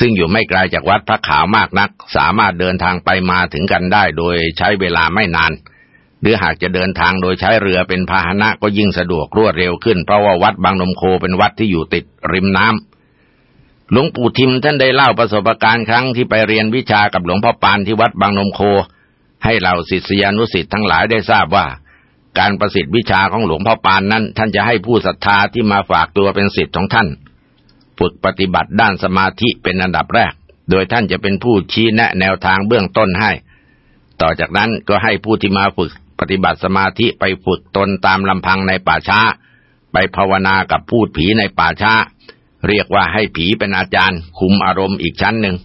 ซึ่งอยู่ไม่ไกลาจากวัดพระขาวมากนัก สามารถเดินทางไปมาถึงกันได้โดยใช้เวลาไม่นาน หรือหากจะเดินทางโดยใช้เรือเป็นพาหนะก็ยิ่งสะดวกรวดเร็วขึ้น เพราะว่าวัดบางนมโคเป็นวัดที่อยู่ติดริมน้ำหลวงปู่ทิมท่านได้เล่าประสบการณ์ครั้งที่ไปเรียนวิชากับหลวงพ่อปานที่วัดบางนมโค ให้เหล่าศิษยานุศิษย์ทั้งหลายได้ทราบว่า การประสิทธิ์วิชาของหลวงพ่อปานนั้น ท่านจะให้ผู้ศรัทธาที่มาฝากตัวเป็นศิษย์ของท่านฝึกปฏิบัติด้านสมาธิเป็นอันดับแรก โดยท่านจะเป็นผู้ชี้แนะแนวทางเบื้องต้นให้ ต่อจากนั้นก็ให้ผู้ที่มาฝึกปฏิบัติสมาธิไปฝึกตนตามลำพังในป่าช้า ไปภาวนากับพูดผีในป่าช้า เรียกว่าให้ผีเป็นอาจารย์ คุมอารมณ์อีกชั้นหนึ่ง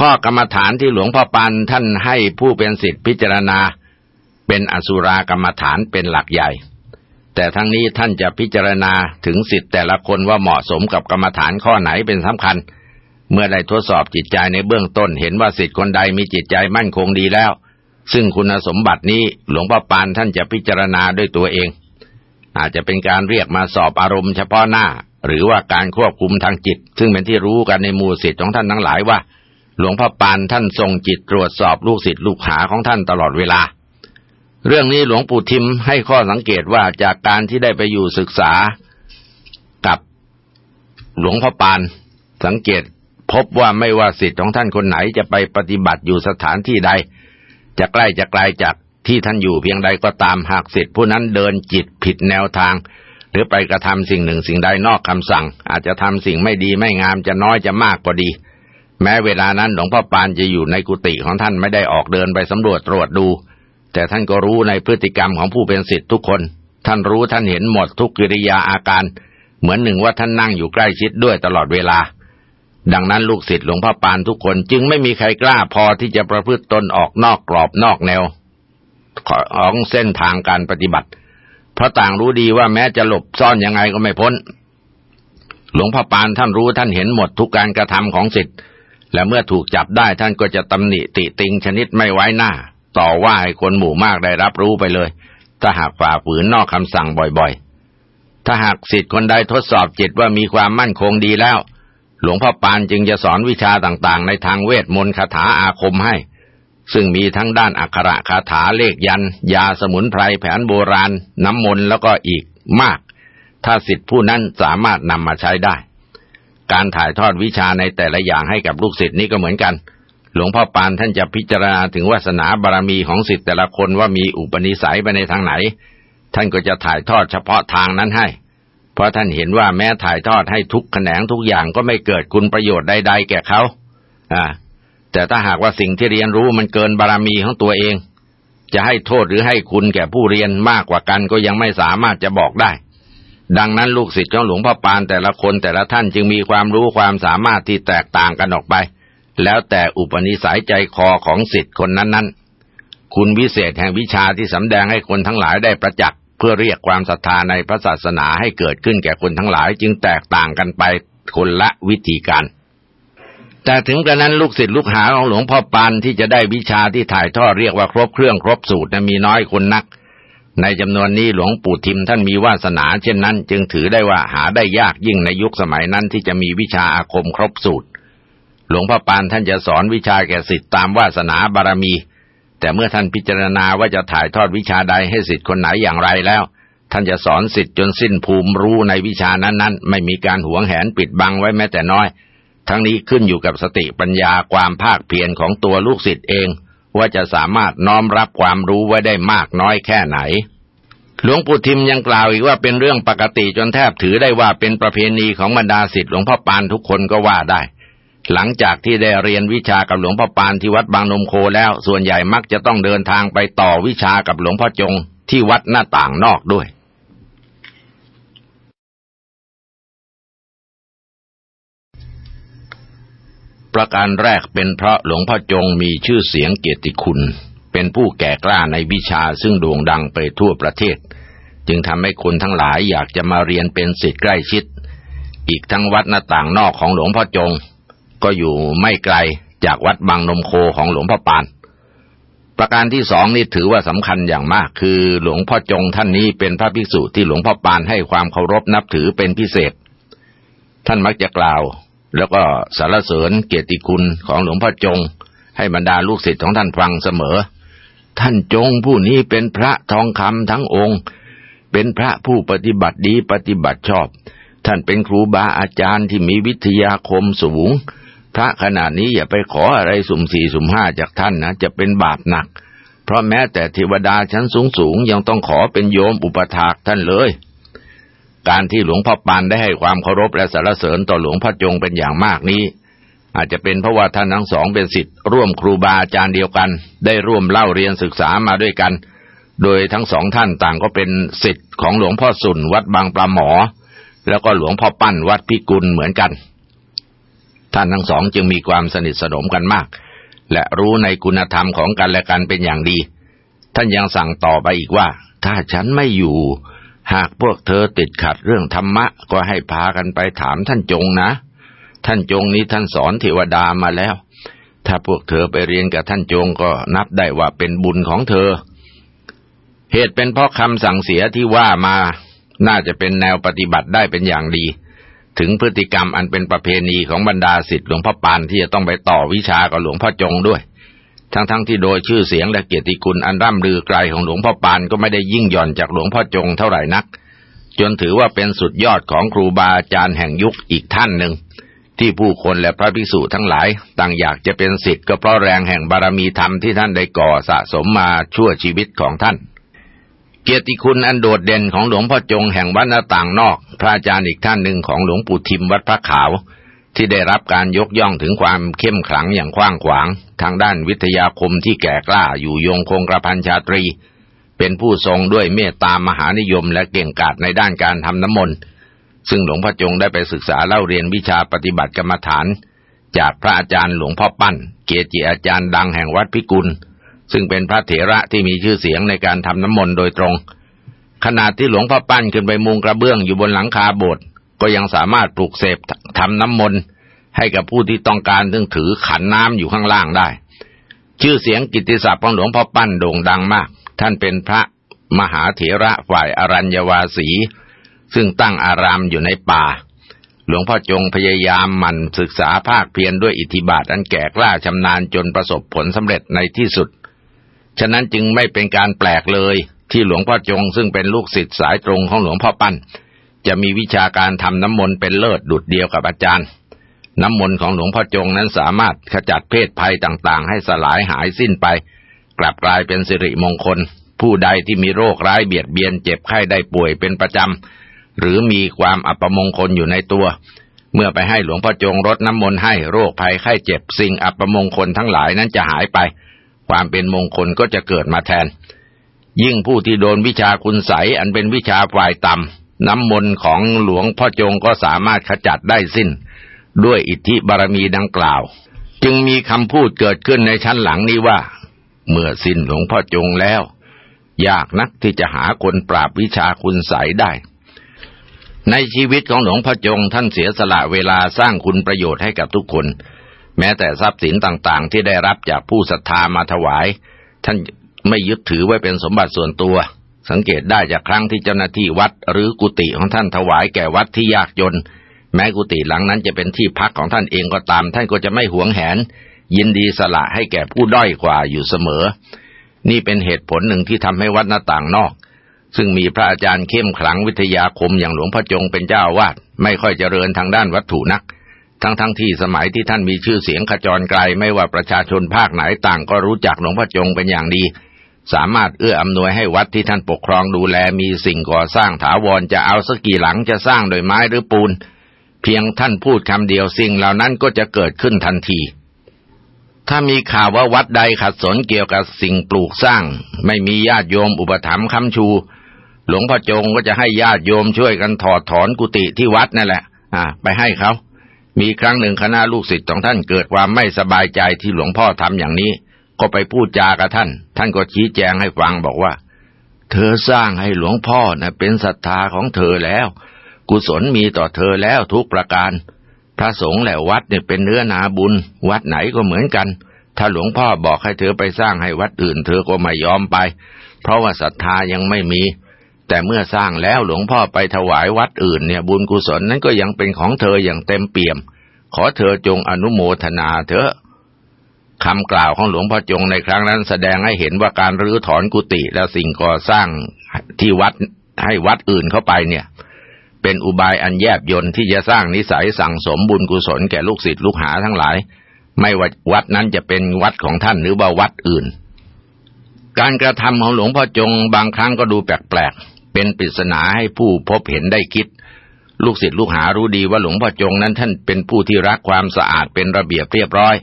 ข้อกรรมฐานที่หลวงพ่อปานท่านให้ผู้เป็นศิษย์พิจารณา เป็นอสุรากรรมฐานเป็นหลักใหญ่ แต่ทั้งนี้ท่านจะพิจารณาถึงสิทธิ์แต่ละคนว่าเหมาะสมกับกรรมฐานข้อไหนเป็นสำคัญ เมื่อได้ทดสอบจิตใจในเบื้องต้นเห็นว่าสิทธิ์คนใดมีจิตใจมั่นคงดีแล้ว ซึ่งคุณสมบัตินี้หลวงพ่อปานท่านจะพิจารณาด้วยตัวเอง อาจจะเป็นการเรียกมาสอบอารมณ์เฉพาะหน้า หรือว่าการควบคุมทางจิต ซึ่งเป็นที่รู้กันในหมู่สิทธิของท่านทั้งหลายว่า หลวงพ่อปานท่านทรงจิตตรวจสอบลูกศิษย์ลูกหาของท่านตลอดเวลา เรื่องนี้หลวงปู่ทิมให้ข้อสังเกตว่าจากการที่ได้ไปอยู่ศึกษากับหลวงพ่อปานสังเกตพบว่าไม่ว่าสิทธิ์ของท่านคนไหนจะไปปฏิบัติอยู่สถานที่ใด จะใกล้จะไกลจากที่ท่านอยู่เพียงใดก็ตามหากสิทธิ์ผู้นั้นเดินจิตผิดแนวทาง หรือไปกระทำสิ่งหนึ่งสิ่งใดนอกคำสั่ง อาจจะทำสิ่งไม่ดีไม่งามจะน้อยจะมากก็ดี แม้เวลานั้นหลวงพ่อปานจะอยู่ในกุฏิของท่านไม่ได้ออกเดินไปสำรวจตรวจดู แต่ท่านก็รู้ในพฤติกรรมของผู้เป็นศิษย์ทุกคน ท่านรู้ท่านเห็นหมดทุกกิริยาอาการ เหมือนหนึ่งว่าท่านนั่งอยู่ใกล้ชิดด้วยตลอดเวลา ดังนั้นลูกศิษย์หลวงพ่อปานทุกคนจึงไม่มีใครกล้าพอที่จะประพฤติตนออกนอกกรอบนอกแนว ของเส้นทางการปฏิบัติ เพราะต่างรู้ดีว่าแม้จะหลบซ่อนยังไงก็ไม่พ้น หลวงพ่อปานท่านรู้ท่านเห็นหมดทุกการกระทำของศิษย์ และเมื่อถูกจับได้ท่านก็จะตำหนิติติงชนิดไม่ไว้หน้า ต่อว่าให้คนหมู่มากได้รับรู้ไปเลย ถ้าหากฝ่าฝืนนอกคำสั่งบ่อยๆ ถ้าหากสิทธิ์คนใดทดสอบจิตว่ามีความมั่นคงดีแล้ว หลวงพ่อปานจึงจะสอนวิชาต่างๆ ในทางเวทมนต์คาถาอาคมให้ ซึ่งมีทั้งด้านอักขระคาถาเลขยัน ยาสมุนไพรแผนโบราณ น้ำมนต์แล้วก็อีกมาก ถ้าสิทธิ์ผู้นั้นสามารถนำมาใช้ได้ การถ่ายทอดวิชาในแต่ละอย่างให้กับลูกศิษย์นี้ก็เหมือนกัน หลวงพ่อปานท่านจะพิจารณาถึงวาสนาบารมีของสิทธิ์แต่ละคนว่ามีอุปนิสัยไปในทางไหน ท่านก็จะถ่ายทอดเฉพาะทางนั้นให้ เพราะท่านเห็นว่าแม้ถ่ายทอดให้ทุกแขนงทุกอย่างก็ไม่เกิดคุณประโยชน์ใดๆแก่เขาอ่าแต่ถ้าหากว่าสิ่งที่เรียนรู้มันเกินบารมีของตัวเอง จะให้โทษหรือให้คุณแก่ผู้เรียนมากกว่ากันก็ยังไม่สามารถจะบอกได้ ดังนั้นลูกศิษย์ของหลวงพ่อปานแต่ละคนแต่ละท่านจึงมีความรู้ความสามารถที่แตกต่างกันออกไป แล้วแต่อุปนิสัยใจคอของสิทธิ์คนนั้นๆ คุณวิเศษแห่งวิชาที่สำแดงให้คนทั้งหลายได้ประจักษ์เพื่อเรียกความศรัทธาในพระศาสนาให้เกิดขึ้นแก่คนทั้งหลายจึงแตกต่างกันไปคนละวิธีการแต่ถึงกระนั้นลูกศิษย์ลูกหาของหลวงพ่อปานที่จะได้วิชาที่ถ่ายทอดเรียกว่าครบเครื่องครบสูตรมีน้อยคนนัก ในจำนวนนี้หลวงปู่ทิมท่านมีวาสนาเช่นนั้น จึงถือได้ว่าหาได้ยากยิ่งในยุคสมัยนั้นที่จะมีวิชาอาคมครบสูตร หลวงพ่อปานท่านจะสอนวิชาแก่สิทธิ์ตามวาสนาบารมี แต่เมื่อท่านพิจารณาว่าจะถ่ายทอดวิชาใดให้สิทธิ์คนไหนอย่างไรแล้ว ท่านจะสอนสิทธิ์จนสิ้นภูมิรู้ในวิชานั้นๆ ไม่มีการหวงแหนปิดบังไว้แม้แต่น้อย ทั้งนี้ขึ้นอยู่กับสติปัญญาความภาคเพียรของตัวลูกศิษย์เอง ว่าจะสามารถน้อมรับความรู้ไว้ได้มากน้อยแค่ไหน หลวงปู่ทิมยังกล่าวอีกว่าเป็นเรื่องปกติจนแทบถือได้ว่าเป็นประเพณีของบรรดาศิษย์หลวงพ่อปานทุกคนก็ว่าได้ หลังจากที่ได้เรียนวิชากับหลวงพ่อปานที่วัดบางนมโคแล้ว ส่วนใหญ่มักจะต้องเดินทางไปต่อวิชากับหลวงพ่อจงที่วัดหน้าต่างนอกด้วย ประการแรกเป็นเพราะหลวงพ่อจงมีชื่อเสียงเกียรติคุณ เป็นผู้แก่กล้าในวิชาซึ่งโด่งดังไปทั่วประเทศ จึงทำให้คนทั้งหลายอยากจะมาเรียนเป็นศิษย์ใกล้ชิด อีกทั้งวัดหน้าต่างนอกของหลวงพ่อจง ก็อยู่ไม่ไกลจากวัดบางนมโคของหลวงพ่อปาน ประการที่สองนี่ถือว่าสำคัญอย่างมาก คือหลวงพ่อจงท่านนี้เป็นพระภิกษุที่หลวงพ่อปานให้ความเคารพนับถือเป็นพิเศษ ท่านมักจะกล่าว แล้วก็สารเสริญเกียรติคุณของหลวงพ่อจง ให้บรรดาลูกศิษย์ของท่านฟังเสมอ ท่านจงผู้นี้เป็นพระทองคำทั้งองค์ เป็นพระผู้ปฏิบัติดีปฏิบัติชอบ ท่านเป็นครูบาอาจารย์ที่มีวิทยาคมสูง พระขนาดนี้อย่าไปขออะไรสุ่มสี่สุ่มห้าจากท่านนะจะเป็นบาปหนัก เพราะแม้แต่เทวดาชั้นสูงสูงยังต้องขอเป็นโยมอุปถากท่านเลย การที่หลวงพ่อปานได้ให้ความเคารพและสรรเสริญต่อหลวงพ่อจงเป็นอย่างมากนี้ อาจจะเป็นเพราะว่าท่านทั้งสองเป็นสิทธิ์ร่วมครูบาอาจารย์เดียวกัน ได้ร่วมเล่าเรียนศึกษามาด้วยกัน โดยทั้งสองท่านต่างก็เป็นสิทธิ์ของหลวงพ่อสุนวัดบางปลาหมอ แล้วก็หลวงพ่อปั้นวัดพิกุลเหมือนกัน ท่านทั้งสองจึงมีความสนิทสนมกันมาก และรู้ในคุณธรรมของกันและกันเป็นอย่างดี ท่านยังสั่งต่อไปอีกว่า ถ้าฉันไม่อยู่ หากพวกเธอติดขัดเรื่องธรรมะ ก็ให้พากันไปถามท่านจงนะ ท่านจงนี้ท่านสอนเทวดามาแล้ว ถ้าพวกเธอไปเรียนกับท่านจงก็นับได้ว่าเป็นบุญของเธอ เหตุเป็นเพราะคำสั่งเสียที่ว่ามา น่าจะเป็นแนวปฏิบัติได้เป็นอย่างดี ถึงพฤติกรรมอันเป็นประเพณีของบรรดาสิทธิหลวงพ่อปานที่จะต้องไปต่อวิชากับหลวงพ่อจงด้วย ทั้งๆทที่โดยชื่อเสียงและเกียรติคุณอันร่ำลือไกลของหลวงพ่อปานก็ไม่ได้ยิ่งหย่อนจากหลวงพ่อจงเท่าไหร่นัก จนถือว่าเป็นสุดยอดของครูบาอาจารย์แห่งยุคอีกท่านหนึ่ง ที่ผู้คนและพระภิกษุทั้งหลาย ต่างอยากจะเป็นศิษย์ก็เพราะแรงแห่งบารมีธรรมที่ท่านได้ก่อสะสมมาชั่วชีวิตของท่าน เกียรติคุณอันโดดเด่นของหลวงพ่อจงแห่งวัดหน้าต่างนอก พระอาจารย์อีกท่านหนึ่งของหลวงปู่ทิมวัดพระขาว ที่ได้รับการยกย่องถึงความเข้มขลังอย่างกว้างขวาง ทางด้านวิทยาคมที่แก่กล้าอยู่ยงคงกระพันชาตรี เป็นผู้ทรงด้วยเมตตามหานิยมและเก่งกาจในด้านการทำน้ำมนต์ซึ่งหลวงพ่อจงได้ไปศึกษาเล่าเรียนวิชาปฏิบัติกรรมฐาน จากพระอาจารย์หลวงพ่อปั้น เกจิอาจารย์ดังแห่งวัดพิกุล ซึ่งเป็นพระเถระที่มีชื่อเสียงในการทำน้ำมนต์โดยตรงขณะที่หลวงพ่อปั้นขึ้นไปมุงกระเบื้องอยู่บนหลังคาโบสถ์ ก็ยังสามารถปลุกเสพทำน้ำมนต์ให้กับผู้ที่ต้องการซึ่งถือขันน้ำอยู่ข้างล่างได้ ชื่อเสียงกิตติศัพท์ของหลวงพ่อปั้นโด่งดังมาก ท่านเป็นพระมหาเถระฝ่ายอรัญญวาสี ซึ่งตั้งอารามอยู่ในป่า หลวงพ่อจงพยายามมันศึกษาภาคเพียรด้วยอิทธิบาทอันแก่กล้าชำนาญจนประสบผลสำเร็จในที่สุด ฉะนั้นจึงไม่เป็นการแปลกเลยที่หลวงพ่อจงซึ่งเป็นลูกศิษย์สายตรงของหลวงพ่อปั้น จะมีวิชาการทำน้ำมนต์เป็นเลิศดุดเดียวกับอาจารย์ น้ำมนต์ของหลวงพ่อจงนั้นสามารถขจัดเพศภัยต่างๆ ให้สลายหายสิ้นไป กลับกลายเป็นสิริมงคล ผู้ใดที่มีโรคร้ายเบียดเบียนเจ็บไข้ได้ป่วยเป็นประจำ หรือมีความอัปมงคลอยู่ในตัว เมื่อไปให้หลวงพ่อจงรดน้ำมนต์ให้โรคภัยไข้เจ็บสิ่งอัปมงคลทั้งหลายนั้นจะหายไป ความเป็นมงคลก็จะเกิดมาแทนยิ่งผู้ที่โดนวิชาคุณใสอันเป็นวิชาฝ่ายต่ำ น้ำมนต์ของหลวงพ่อจงก็สามารถขจัดได้สิ้น ด้วยอิทธิบารมีดังกล่าว จึงมีคำพูดเกิดขึ้นในชั้นหลังนี้ว่า เมื่อสิ้นหลวงพ่อจงแล้ว ยากนักที่จะหาคนปราบวิชาคุณใสได้ ในชีวิตของหลวงพ่อจงท่านเสียสละเวลาสร้างคุณประโยชน์ให้กับทุกคน แม้แต่ทรัพย์สินต่างๆ ที่ได้รับจากผู้ศรัทธามาถวาย ท่านไม่ยึดถือไว้เป็นสมบัติส่วนตัว สังเกตได้จากครั้งที่เจ้าหน้าที่วัดหรือกุฏิของท่านถวายแก่วัดที่ยากจน แม้กุฏิหลังนั้นจะเป็นที่พักของท่านเองก็ตาม ท่านก็จะไม่หวงแหน ยินดีสละให้แก่ผู้ด้อยกว่าอยู่เสมอ นี่เป็นเหตุผลหนึ่งที่ทำให้วัดหน้าต่างนอก ซึ่งมีพระอาจารย์เข้มขลังวิทยาคมอย่างหลวงพ่อจงเป็นเจ้าวาดไม่ค่อยเจริญทางด้านวัตถุนัก ทั้งๆทที่สมัยที่ท่านมีชื่อเสียงขจรไกลไม่ว่าประชาชนภาคไหนต่างก็รู้จักหลวงพ่อจงเป็นอย่างดี สามารถเอื้ออำนวยให้วัดที่ท่านปกครองดูแลมีสิ่งก่อสร้างถาวรจะเอาสักกี่หลังจะสร้างโดยไม้หรือปูน เพียงท่านพูดคำเดียวสิ่งเหล่านั้นก็จะเกิดขึ้นทันที ถ้ามีข่าวว่าวัดใดขัดสนเกี่ยวกับสิ่งปลูกสร้าง ไม่มีญาติโยมอุปถัมภ์ค้ำชู หลวงพ่อจงก็จะให้ญาติโยมช่วยกันถอดถอนกุฏิที่วัดนั่นแหละ อ่า ไปให้เขามีครั้งหนึ่งคณะลูกศิษย์ของท่านเกิดความไม่สบายใจที่หลวงพ่อทำอย่างนี้ ก็ไปพูดจากับท่าน ท่านก็ชี้แจงให้ฟังบอกว่า เธอสร้างให้หลวงพ่อนะเป็นศรัทธาของเธอแล้ว กุศลมีต่อเธอแล้วทุกประการ พระสงฆ์และวัดเนี่ยเป็นเนื้อนาบุญ วัดไหนก็เหมือนกัน ถ้าหลวงพ่อบอกให้เธอไปสร้างให้วัดอื่น เธอก็ไม่ยอมไป เพราะว่าศรัทธายังไม่มี แต่เมื่อสร้างแล้วหลวงพ่อไปถวายวัดอื่นเนี่ย บุญกุศลนั้นก็ยังเป็นของเธออย่างเต็มเปี่ยม ขอเธอจงอนุโมทนาเถอะ คำกล่าวของหลวงพ่อจงในครั้งนั้น แสดงให้เห็นว่าการรื้อถอนกุฏิและสิ่งก่อสร้างที่วัดให้วัดอื่นเข้าไปเนี่ย เป็นอุบายอันแยบยนที่จะสร้างนิสัยสั่งสมบุญกุศลแก่ลูกศิษย์ลูกหาทั้งหลาย ไม่ว่าวัดนั้นจะเป็นวัดของท่านหรือว่าวัดอื่น การกระทำของหลวงพ่อจงบางครั้งก็ดูแปลกๆเป็นปริศนาให้ผู้พบเห็นได้คิดลูกศิษย์ลูกหารู้ดีว่าหลวงพ่อจงนั้นท่านเป็นผู้ที่รักความสะอาดเป็นระเบียบเรียบร้อย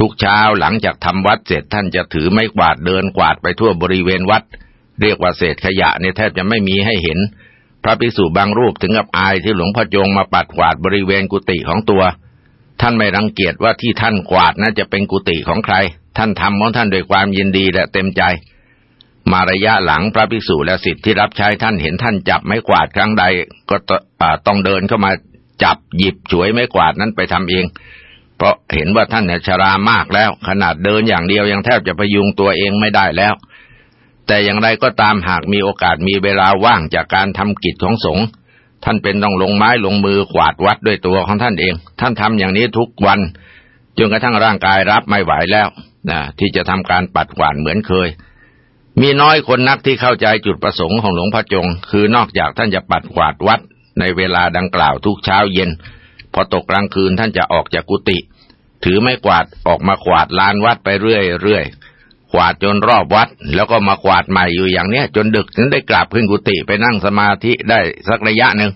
ทุกเช้าหลังจากทำวัดเสร็จท่านจะถือไม้กวาดเดินกวาดไปทั่วบริเวณวัด เรียกว่าเศษขยะเนี่ยแทบจะไม่มีให้เห็น พระภิกษุบางรูปถึงกับอายที่หลวงพ่อจงมาปัดกวาดบริเวณกุฏิของตัว ท่านไม่รังเกียจว่าที่ท่านกวาดนั้นจะเป็นกุฏิของใคร ท่านทำของท่านด้วยความยินดีและเต็มใจ มาระยะหลังพระภิกษุและสิทธิ์ที่รับใช้ท่านเห็นท่านจับไม้กวาดครั้งใดก็ต้องเดินเข้ามาจับหยิบฉวยไม้กวาดนั้นไปทำเอง เพราะเห็นว่าท่านเนี่ยชรามากแล้ว ขนาดเดินอย่างเดียวยังแทบจะพยุงตัวเองไม่ได้แล้ว แต่อย่างไรก็ตามหากมีโอกาสมีเวลาว่างจากการทำกิจของสงฆ์ท่านเป็นต้องลงไม้ลงมือกวาดวัดด้วยตัวของท่านเอง ท่านทำอย่างนี้ทุกวันจนกระทั่งร่างกายรับไม่ไหวแล้วนะที่จะทำการปัดกวาดเหมือนเคย มีน้อยคนนักที่เข้าใจจุดประสงค์ของหลวงพ่อจง คือนอกจากท่านจะปัดกวาดวัดในเวลาดังกล่าวทุกเช้าเย็น พอตกกลางคืนท่านจะออกจากกุฏิถือไม้กวาดออกมากวาดลานวัดไปเรื่อยๆกวาดจนรอบวัด แล้วก็มากวาดใหม่อยู่อย่างเนี้ย จนดึกถึงได้กลับขึ้นกุฏิไปนั่งสมาธิได้สักระยะหนึ่ง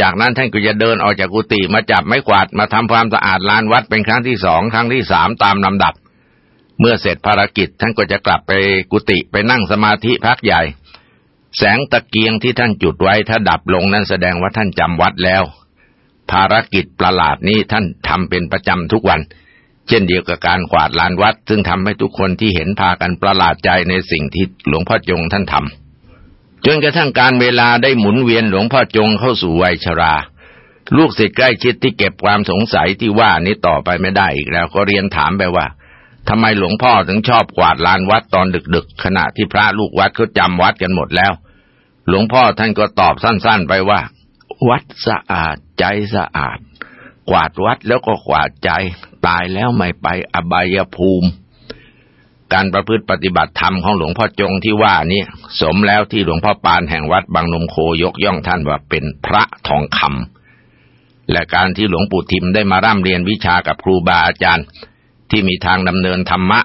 จากนั้นท่านก็จะเดินออกจากกุฏิมาจับไม้กวาดมาทำความสะอาดลานวัดเป็นครั้งที่สองครั้งที่สามตามลำดับ เมื่อเสร็จภารกิจท่านก็จะกลับไปกุฏิไปนั่งสมาธิพักใหญ่ แสงตะเกียงที่ท่านจุดไว้ถ้าดับลงนั้นแสดงว่าท่านจำวัดแล้ว ภารกิจประหลาดนี้ท่านทำเป็นประจำทุกวัน เช่นเดียวกับการกวาดลานวัด ซึ่งทำให้ทุกคนที่เห็นพากันประหลาดใจในสิ่งที่หลวงพ่อจงท่านทำจนกระทั่งการเวลาได้หมุนเวียนหลวงพ่อจงเข้าสู่วัยชรา ลูกศิษย์ใกล้ชิดที่เก็บความสงสัยที่ว่านี้ต่อไปไม่ได้อีกแล้วก็เรียนถามไปว่าทำไมหลวงพ่อถึงชอบกวาดลานวัดตอนดึกๆ ขณะที่พระลูกวัดเขาจำวัดกันหมดแล้ว หลวงพ่อท่านก็ตอบสั้นๆไปว่า วัดสะอาดใจสะอาด กวาดวัดแล้วก็กวาดใจ ตายแล้วไม่ไปอบายภูมิ การประพฤติปฏิบัติธรรมของหลวงพ่อจงที่ว่านี้สมแล้วที่หลวงพ่อปานแห่งวัดบางนมโคยกย่องท่านว่าเป็นพระทองคำและการที่หลวงปู่ทิมได้มาร่ำเรียนวิชากับครูบาอาจารย์ ที่มีทางดำเนินธรรมะ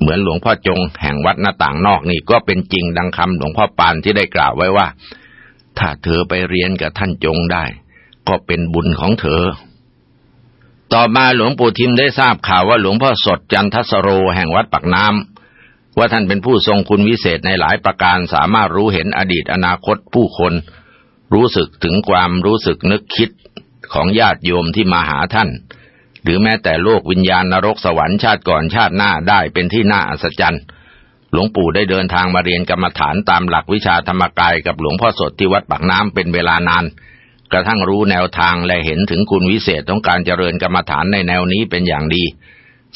เหมือนหลวงพ่อจงแห่งวัดหน้าต่างนอกนี่ก็เป็นจริงดังคำหลวงพ่อปานที่ได้กล่าวไว้ว่า ถ้าเธอไปเรียนกับท่านจงได้ ก็เป็นบุญของเธอ ต่อมาหลวงปู่ทิมได้ทราบข่าวว่าหลวงพ่อสดจันทสโรแห่งวัดปักน้ำว่าท่านเป็นผู้ทรงคุณวิเศษในหลายประการสามารถรู้เห็นอดีตอนาคตผู้คน รู้สึกถึงความรู้สึกนึกคิดของญาติโยมที่มาหาท่าน หรือแม้แต่โลกวิญญาณนรกสวรรค์ชาติก่อนชาติหน้าได้เป็นที่น่าอัศจรรย์ หลวงปู่ได้เดินทางมาเรียนกรรมฐานตามหลักวิชาธรรมกายกับหลวงพ่อสดที่วัดปากน้ำเป็นเวลานาน กระทั่งรู้แนวทางและเห็นถึงคุณวิเศษของการเจริญกรรมฐานในแนวนี้เป็นอย่างดี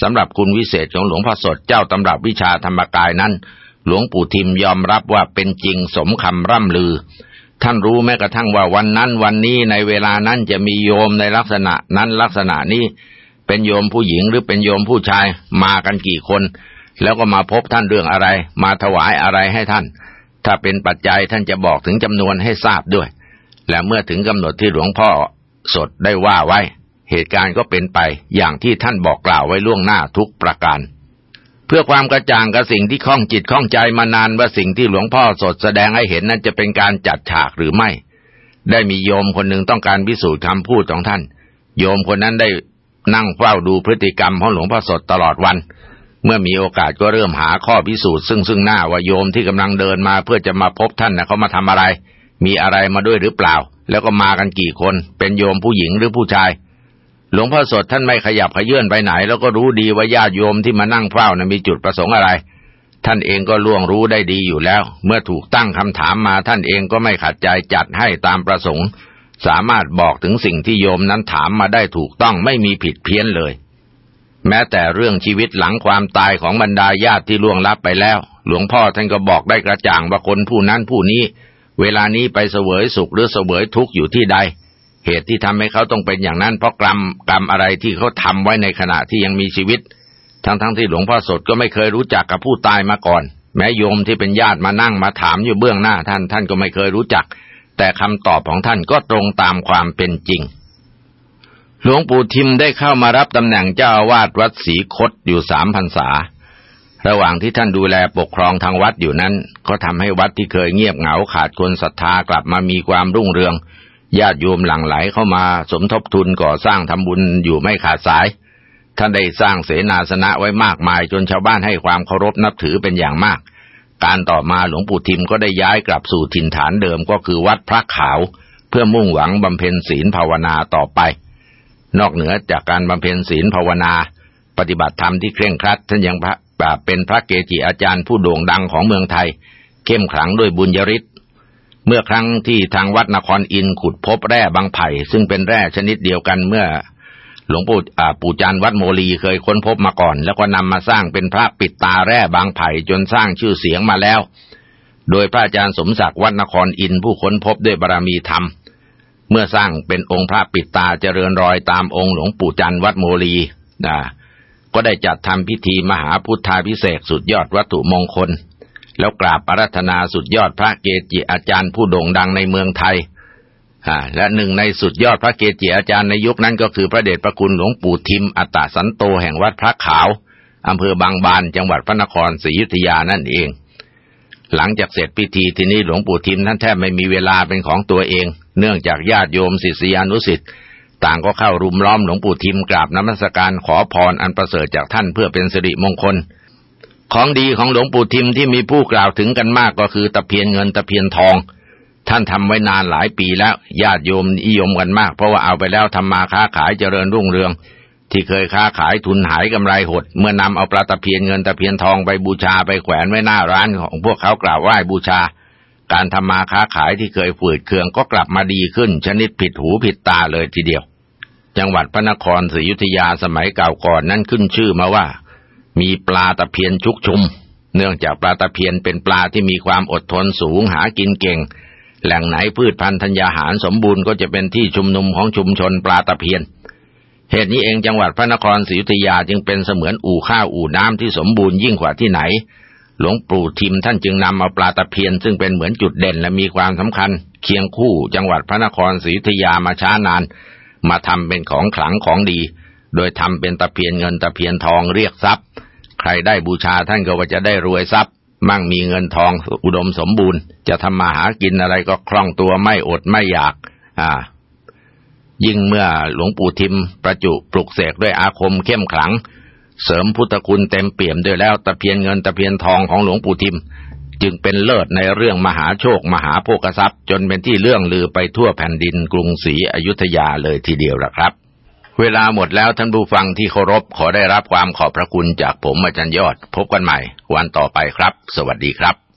สำหรับคุณวิเศษของหลวงพ่อสดเจ้าตำรับวิชาธรรมกายนั้น หลวงปู่ทิมยอมรับว่าเป็นจริงสมคำร่ำลือ ท่านรู้แม้กระทั่งว่าวันนั้นวันนี้ในเวลานั้นจะมีโยมในลักษณะนั้นลักษณะนี้ เป็นโยมผู้หญิงหรือเป็นโยมผู้ชายมากันกี่คน แล้วก็มาพบท่านเรื่องอะไร มาถวายอะไรให้ท่าน ถ้าเป็นปัจจัยท่านจะบอกถึงจำนวนให้ทราบด้วย และเมื่อถึงกำหนดที่หลวงพ่อสดได้ว่าไว้ เหตุการณ์ก็เป็นไปอย่างที่ท่านบอกกล่าวไว้ล่วงหน้าทุกประการ เพื่อความกระจ่างกับสิ่งที่ข้องจิตข้องใจมานานว่าสิ่งที่หลวงพ่อสดแสดงให้เห็นนั้นจะเป็นการจัดฉากหรือไม่ ได้มีโยมคนหนึ่งต้องการพิสูจน์คำพูดของท่าน โยมคนนั้นได้นั่งเฝ้าดูพฤติกรรมของหลวงพ่อสดตลอดวัน เมื่อมีโอกาสก็เริ่มหาข้อพิสูจน์ซึ่งซึ่งหน้าว่าโยมที่กำลังเดินมาเพื่อจะมาพบท่านนะเขามาทำอะไร มีอะไรมาด้วยหรือเปล่า แล้วก็มากันกี่คน เป็นโยมผู้หญิงหรือผู้ชาย หลวงพ่อสดท่านไม่ขยับขยื่นไปไหน แล้วก็รู้ดีว่าญาติโยมที่มานั่งเฝ้านะมีจุดประสงค์อะไร ท่านเองก็ล่วงรู้ได้ดีอยู่แล้ว เมื่อถูกตั้งคำถามมาท่านเองก็ไม่ขัดใจจัดให้ตามประสงค์ สามารถบอกถึงสิ่งที่โยมนั้นถามมาได้ถูกต้องไม่มีผิดเพี้ยนเลย แม้แต่เรื่องชีวิตหลังความตายของบรรดาญาติที่ล่วงลับไปแล้ว หลวงพ่อท่านก็บอกได้กระจ่างว่าคนผู้นั้นผู้นี้ เวลานี้ไปเสวยสุขหรือเสวยทุกข์อยู่ที่ใด เหตุที่ทำให้เขาต้องเป็นอย่างนั้นเพราะกรรมกรรมอะไรที่เขาทำไว้ในขณะที่ยังมีชีวิต ทั้งๆทที่หลวงพ่อสดก็ไม่เคยรู้จักกับผู้ตายมาก่อน แม้โยมที่เป็นญาติมานั่งมาถามอยู่เบื้องหน้าท่านท่านก็ไม่เคยรู้จัก แต่คำตอบของท่านก็ตรงตามความเป็นจริง หลวงปู่ทิมได้เข้ามารับตำแหน่งเจ้าอาวาสวัดศรีคดอยู่สามพรรษา ระหว่างที่ท่านดูแลปกครองทางวัดอยู่นั้น ก็ทำให้วัดที่เคยเงียบเหงาขาดคนศรัทธากลับมามีความรุ่งเรืองญาติโยมหลั่งไหลเข้ามาสมทบทุนก่อสร้างทำบุญอยู่ไม่ขาดสาย ท่านได้สร้างเสนาสนะไว้มากมายจนชาวบ้านให้ความเคารพนับถือเป็นอย่างมาก การต่อมาหลวงปู่ทิมก็ได้ย้ายกลับสู่ถิ่นฐานเดิมก็คือวัดพระขาว เพื่อมุ่งหวังบำเพ็ญศีลภาวนาต่อไป นอกเหนือจากการบำเพ็ญศีลภาวนา ปฏิบัติธรรมที่เคร่งครัดท่านยังเป็นพระเกจิอาจารย์ผู้โด่งดังของเมืองไทย เข้มขลังด้วยบุญยริศเมื่อครั้งที่ทางวัดนครอินขุดพบแร่บางไผ่ ซึ่งเป็นแร่ชนิดเดียวกันเมื่อ หลวงปู่ปู่จันวัดโมลีเคยค้นพบมาก่อน แล้วก็นำมาสร้างเป็นพระปิดตาแร่บางไผ่จนสร้างชื่อเสียงมาแล้ว โดยพระอาจารย์สมศักดิ์วัดนครอินผู้ค้นพบด้วยบารมีธรรม เมื่อสร้างเป็นองค์พระปิดตาเจริญรอยตามองค์หลวงปู่จันวัดโมลีนะก็ได้จัดทำพิธีมหาพุทธาพิเศษสุดยอดวัตถุมงคล แล้วกราบอารัธนาสุดยอดพระเกจิอาจารย์ผู้โด่งดังในเมืองไทยและหนึ่งในสุดยอดพระเกจิอาจารย์ในยุคนั้นก็คือพระเดชพระคุณหลวงปู่ทิมอัตตสันโตแห่งวัดพระขาวอำเภอบางบานจังหวัดพระนครศรีอยุธยานั่นเอง หลังจากเสร็จพิธีที่นี้หลวงปู่ทิมท่านแทบไม่มีเวลาเป็นของตัวเอง เนื่องจากญาติโยมศิษยานุสิ์ต่างก็เข้ารุมล้อมหลวงปู่ทิมกราบนมัสการขอพรอันประเสริฐจากท่านเพื่อเป็นสิริมงคล ของดีของหลวงปู่ทิมที่มีผู้กล่าวถึงกันมากก็คือตะเพียนเงินตะเพียนทอง ท่านทำไว้นานหลายปีแล้วญาติโยมนิยมกันมาก เพราะว่าเอาไปแล้วทำมาค้าขายเจริญรุ่งเรือง ที่เคยค้าขายทุนหายกำไรหด เมื่อนำเอาปลาตะเพียนเงินตะเพียนทองไปบูชาไปแขวนไว้หน้าร้านของพวกเขากล่าวไหว้บูชา การทำมาค้าขายที่เคยฝืดเคืองก็กลับมาดีขึ้น ชนิดผิดหูผิดตาเลยทีเดียว จังหวัดพระนครศรีอยุธยาสมัยเก่าก่อนนั้นขึ้นชื่อมาว่า มีปลาตะเพียนชุกชุม เนื่องจากปลาตะเพียนเป็นปลาที่มีความอดทนสูงหากินเก่ง แหล่งไหนพืชพันธุ์ธัญญาหารสมบูรณ์ก็จะเป็นที่ชุมนุมของชุมชนปลาตะเพียน เหตุนี้เองจังหวัดพระนครศรีอยุธยาจึงเป็นเสมือนอู่ข้าวอู่น้ำที่สมบูรณ์ยิ่งกว่าที่ไหน หลวงปู่ทิมท่านจึงนำเอาปลาตะเพียนซึ่งเป็นเหมือนจุดเด่นและมีความสำคัญ เคียงคู่จังหวัดพระนครศรีอยุธยามาช้านาน มาทำเป็นของขลังของดี โดยทำเป็นตะเพียนเงินตะเพียนทองเรียกทรัพย์ ใครได้บูชาท่านก็ว่าจะได้รวยทรัพย์ มั่งมีเงินทองอุดมสมบูรณ์ จะทำมาหากินอะไรก็คล่องตัวไม่อดไม่อยาก อ่า ยิ่งเมื่อหลวงปู่ทิมประจุปลุกเสกด้วยอาคมเข้มขลัง เสริมพุทธคุณเต็มเปี่ยมด้วยแล้วตะเพียนเงินตะเพียนทองของหลวงปู่ทิม จึงเป็นเลิศในเรื่องมหาโชค มหาโภคทรัพย์ จนเป็นที่เรื่องลือไปทั่วแผ่นดินกรุงศรีอยุธยาเลยทีเดียวละครับ เวลาหมดแล้วท่านผู้ฟังที่เคารพขอได้รับความขอบพระคุณจากผมอาจารย์ยอด พบกันใหม่ วันต่อไปครับ สวัสดีครับ